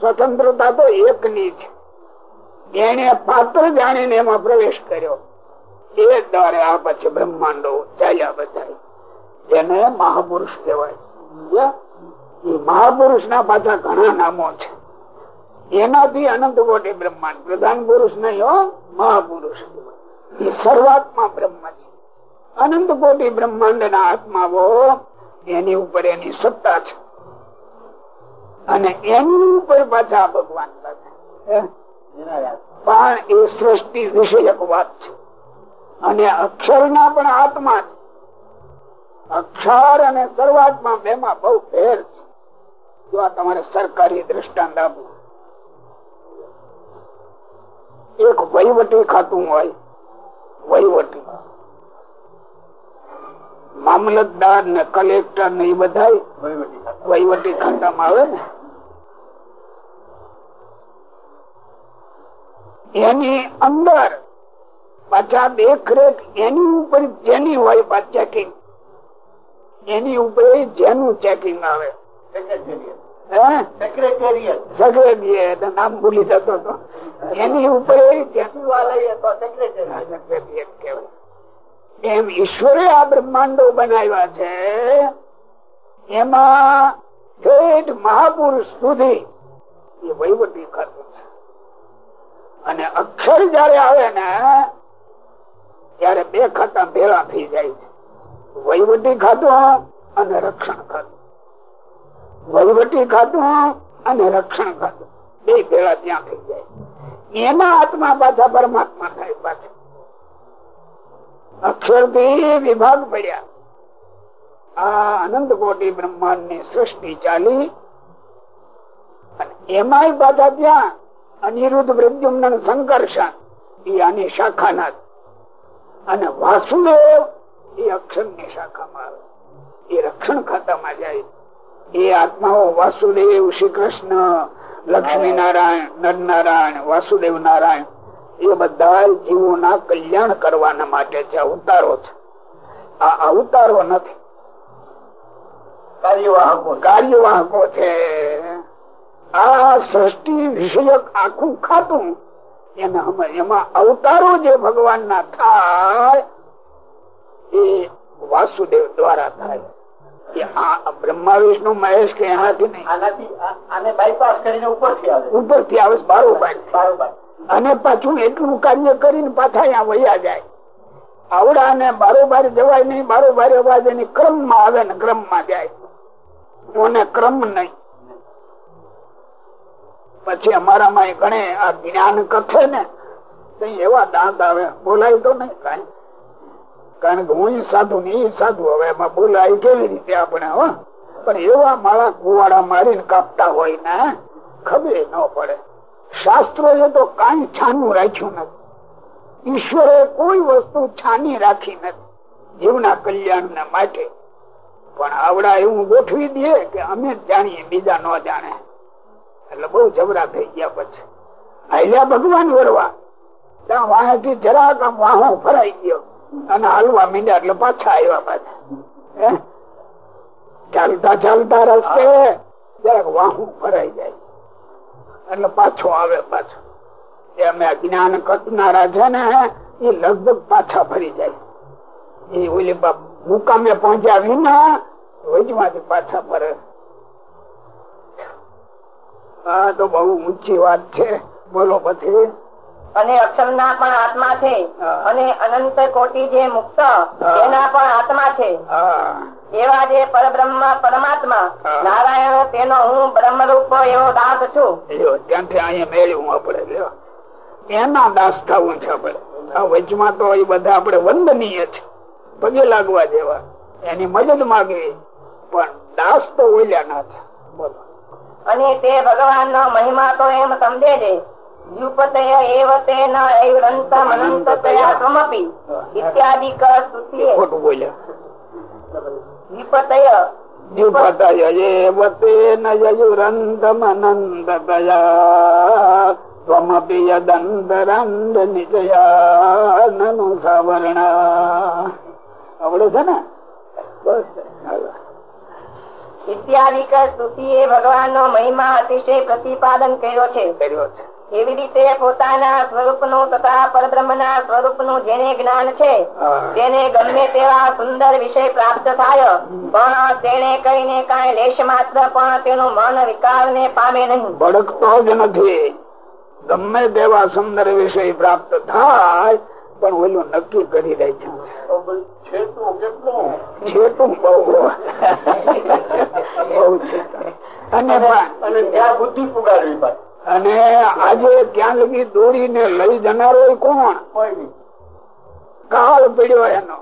સ્વતંત્રતા તો એકની છે એને પાત્ર જાણીને એમાં પ્રવેશ કર્યો. એ દ્વારે પછી બ્રહ્માંડો ચાલ્યા બધા. જેને મહાપુરુષ કહેવાય. એ મહાપુરુષ ના પાછા ઘણા નામો છે. એનાથી અનંત કોટી બ્રહ્માંડ. પ્રધાન પુરુષ નહીં હો, મહાપુરુષ એ સર્વાત્મા બ્રહ્મ છે. અનંત કોટી બ્રહ્માંડ ના આત્માઓ એની ઉપર એની સત્તા છે. અને એની ઉપર પાછા ભગવાન પણ એ સૃષ્ટિ વિષયક વાત છે. અને અક્ષર ના પણ આત્મા છે. અક્ષર અને સર્વાત્મા બે માં બહુ ફેર છે. જો આ તમારે સરકારી દ્રષ્ટાંત આપવું એક વહીવટી ખાતું હોય વહીવટી. મામલતદાર ને કલેક્ટર ને એ બધા વહીવટી ખાતામાં આવે ને? એની અંદર પાછા દેખરેખ એની ઉપર જેની હોય ચેકિંગ એની ઉપર જેનું ચેકિંગ આવે. નામ ભૂલી જતો હતો. એની ઉપર એમ ઈશ્વરે આ બ્રહ્માંડો બનાવ્યા છે. એમાં મહાપુરુષ સુધી એ વહીવટી ખાતું છે. અને અક્ષર જયારે આવે ને, ત્યારે બે ખાતા ભેળા થઈ જાય છે. વહીવટી ખાતું અને રક્ષણ ખાતું. વહીવટી ખાતું અને રક્ષણ ખાતું. બે ભેળા ત્યાં થઈ જાય. એના આત્મા પાછા પરમાત્મા થાય પાછા અક્ષરથી વિભાગ પડ્યા. આ અનંત કોટી બ્રહ્માંડની સૃષ્ટિ ચાલી. અને એમાંય પાછા ત્યાં અનિરુદ્ધ પ્રદ્યુમ્ન સંકર્ષણ એ આની શાખાના અને વાસુદેવ એ અક્ષરની શાખામાં આવે. એ રક્ષણ ખાતામાં જાય. એ આત્માઓ વાસુદેવ શ્રી કૃષ્ણ લક્ષ્મી નારાયણ નરનારાયણ વાસુદેવ નારાયણ એ બધા જીવોના કલ્યાણ કરવાના માટે છે અવતારો છે. આ અવતારો નથી. કાર્યવાહકો કાર્યવાહકો છે. આ સૃષ્ટિ વિષયક આખું ખાતું એને એમાં અવતારો જે ભગવાન ના થાય એ વાસુદેવ દ્વારા થાય. બ્રહ્મા વિષ્ણુ મહેશ કે એનાથી નહીં. બાયપાસ કરીને આવે. ઉપરથી બારોબાર. અને પાછું એટલું કાર્ય કરીને પાછા અહીંયા વયા જાય. આવડા ને બારોબાર જવાય નહીં બારોબાર અવાજ એની ક્રમમાં આવે ને ક્રમમાં જાય ક્રમ નહીં. પછી અમારામાં ગણે આ જ્ઞાન કથે ને એવા દાંત આવે. બોલાય તો નહીં કઈ કારણ કે હું સાધુ ને સાધુ. હવે એમાં બોલાય કેવી રીતે આપણે, હો? પણ એવા માળા કુવાડા મારીને કાપતા હોય ને, ખબર ન પડે. શાસ્ત્રો એ તો કઈ છાનું રાખ્યું નથી. ઈશ્વરે કોઈ વસ્તુ છાની રાખી નથી, જીવના કલ્યાણ માટે. પણ આવડા એવું ગોઠવી દે કે અમે જાણીએ, બીજા ન જાણે. એટલે બહુ જબરા થઈ ગયા પછી. આલ્યા ભગવાન વરવા ત્યાં વાહેથી જરાક આમ વાહો ફરાઈ ગયો. અને હાલવા મીંડ્યા એટલે પાછા આવ્યા પાછા. ચાલતા ચાલતા રસ્તે જરાક વાહું ફરાઈ જાય. એટલે પાછો આવે પાછો. અમે જ્ઞાન કરનારા છે ને, એ લગભગ પાછા ફરી જાય. એ ઓલી મુકામે પહોંચ્યા વિના વજમાંથી પાછા ફરે. આ તો બહુ ઊંચી વાત છે. બોલો પછી. અને અક્ષર ના પણ આત્મા છે. અને અનંત કોટી જે મુક્ત એના પણ આત્મા છે. એવા જે પરબ્રહ્મ પરમાત્મા નારાયણ તેનો હું બ્રહ્મરૂપ એવો દાસ છું. ત્યાંથી અહીંયા મેળ્યું આપડે એના દાસ થવું છે આપડે આ વચમાં તો એ બધા આપડે વંદનીય છે. પગે લાગવા જેવા. એની મદદ માગવી. પણ દાસ તો ઓલ્યા ના થાય. બોલો. અને તે ભગવાન નો મહિમા તો એમ સમજે છે. આવડે છે ને? બસ. હાલો. ઇત્યાદિ સ્તુતિ એ ભગવાન નો મહિમા અતિશય પ્રતિપાદન કર્યો છે. એવી રીતે પોતાના સ્વરૂપનું તથા પરબ્રહ્મ ના સ્વરૂપનું જેને જ્ઞાન છે તેને ગમે તેવા સુંદર વિષય પ્રાપ્ત થાય પણ તેને કરીને કઈ લેશ માત્ર પણ તેનું મન વિકાર ને પામે નહીં. ભડકતો જ નથી. ગમે તેવા સુંદર વિષય પ્રાપ્ત થાય પણ ઓલું નક્કી કરી કેટલું છેટું બહુ. બહુ છે. અને ત્યાં બુદ્ધિ પુગાડવી અને આજે ત્યાં લગી દોડીને લઈ જનારો કોણ? કાળ પીડ્યો એનો.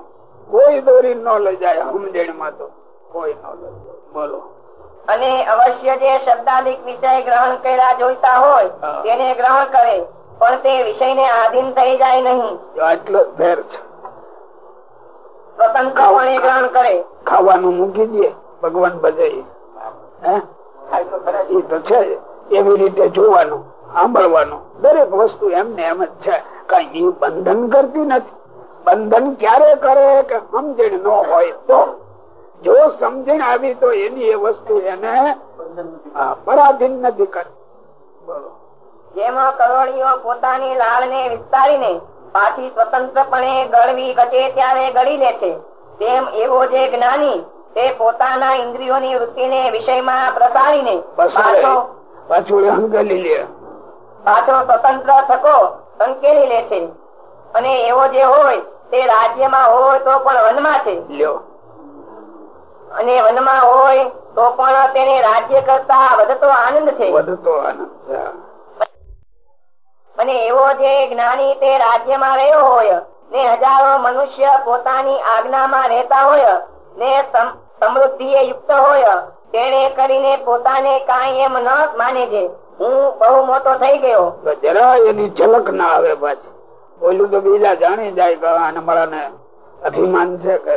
કોઈ દોરી ન લઈ જાય સમજણમાં તો. કોઈ ન લઈ બોલો. અને અવશ્ય જે શબ્દાધિક વિષય ગ્રહણ કર્યા જોઈતા હોય. તેને ગ્રહણ કરે. પણ તે વિષયને આધીન થઈ જાય નહીં. આટલો ફેર છે. સ્વતંત્રપણે ગ્રહણ કરે. ખાવાનું મૂકી દે ભગવાન બધે. હે? થાય તો ખરા એ તો છે એવી રીતે જોવાનું સાંભળવાનું. દરેક વસ્તુ એમને એમ જ છે. કઈ એ બંધન કરતી નથી. બંધન ક્યારે કરે કે સમજણ ન હોય તો? જો સમજણ આવી તો એની એ વસ્તુ એને પરાધીન નથી કરતી. બોલો. જેમાં કરોળીઓ પોતાની લાળને વિસ્તારીને પાછી સ્વતંત્રપણે ગળવી ઘટે ત્યારે ગળી લે છે. તેમ એવો જે જ્ઞાની તે પોતાના ઇન્દ્રિયોની વૃત્તિને વિષયમાં પ્રસારીને પાછો સ્વતંત્ર થકો સંકેલી લે છે. અને એવો જે હોય તે રાજ્યમાં હોય તો પણ વનમાં છે. અને અને વનમાં હોય તો પણ તેને રાજ્ય કરતા વધતો આનંદ છે. વધતો આનંદ છે. અને એવો જે જ્ઞાની તે રાજ્યમાં રહ્યો હોય, ને હજારો મનુષ્ય પોતાની આજ્ઞામાં રહેતા હોય, ને સમૃદ્ધિ યુક્ત હોય તેને કરીને પોતાને કાંઈ એમ ન માને છે. હું બહુ મોટો થઈ ગયો. જરા એની ઝલક ના આવે પાછી. બોલું તો બીજા જાણી જાય કે આને મારાને અભિમાન છે કે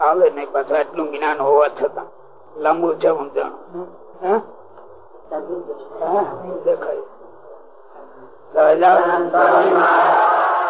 આવે નહીં પાછું, આટલું જ્ઞાન હોવા છતાં. લાંબુ છે હું જાણું? દેખાય. સહજાનંદ સ્વામી મહારાજ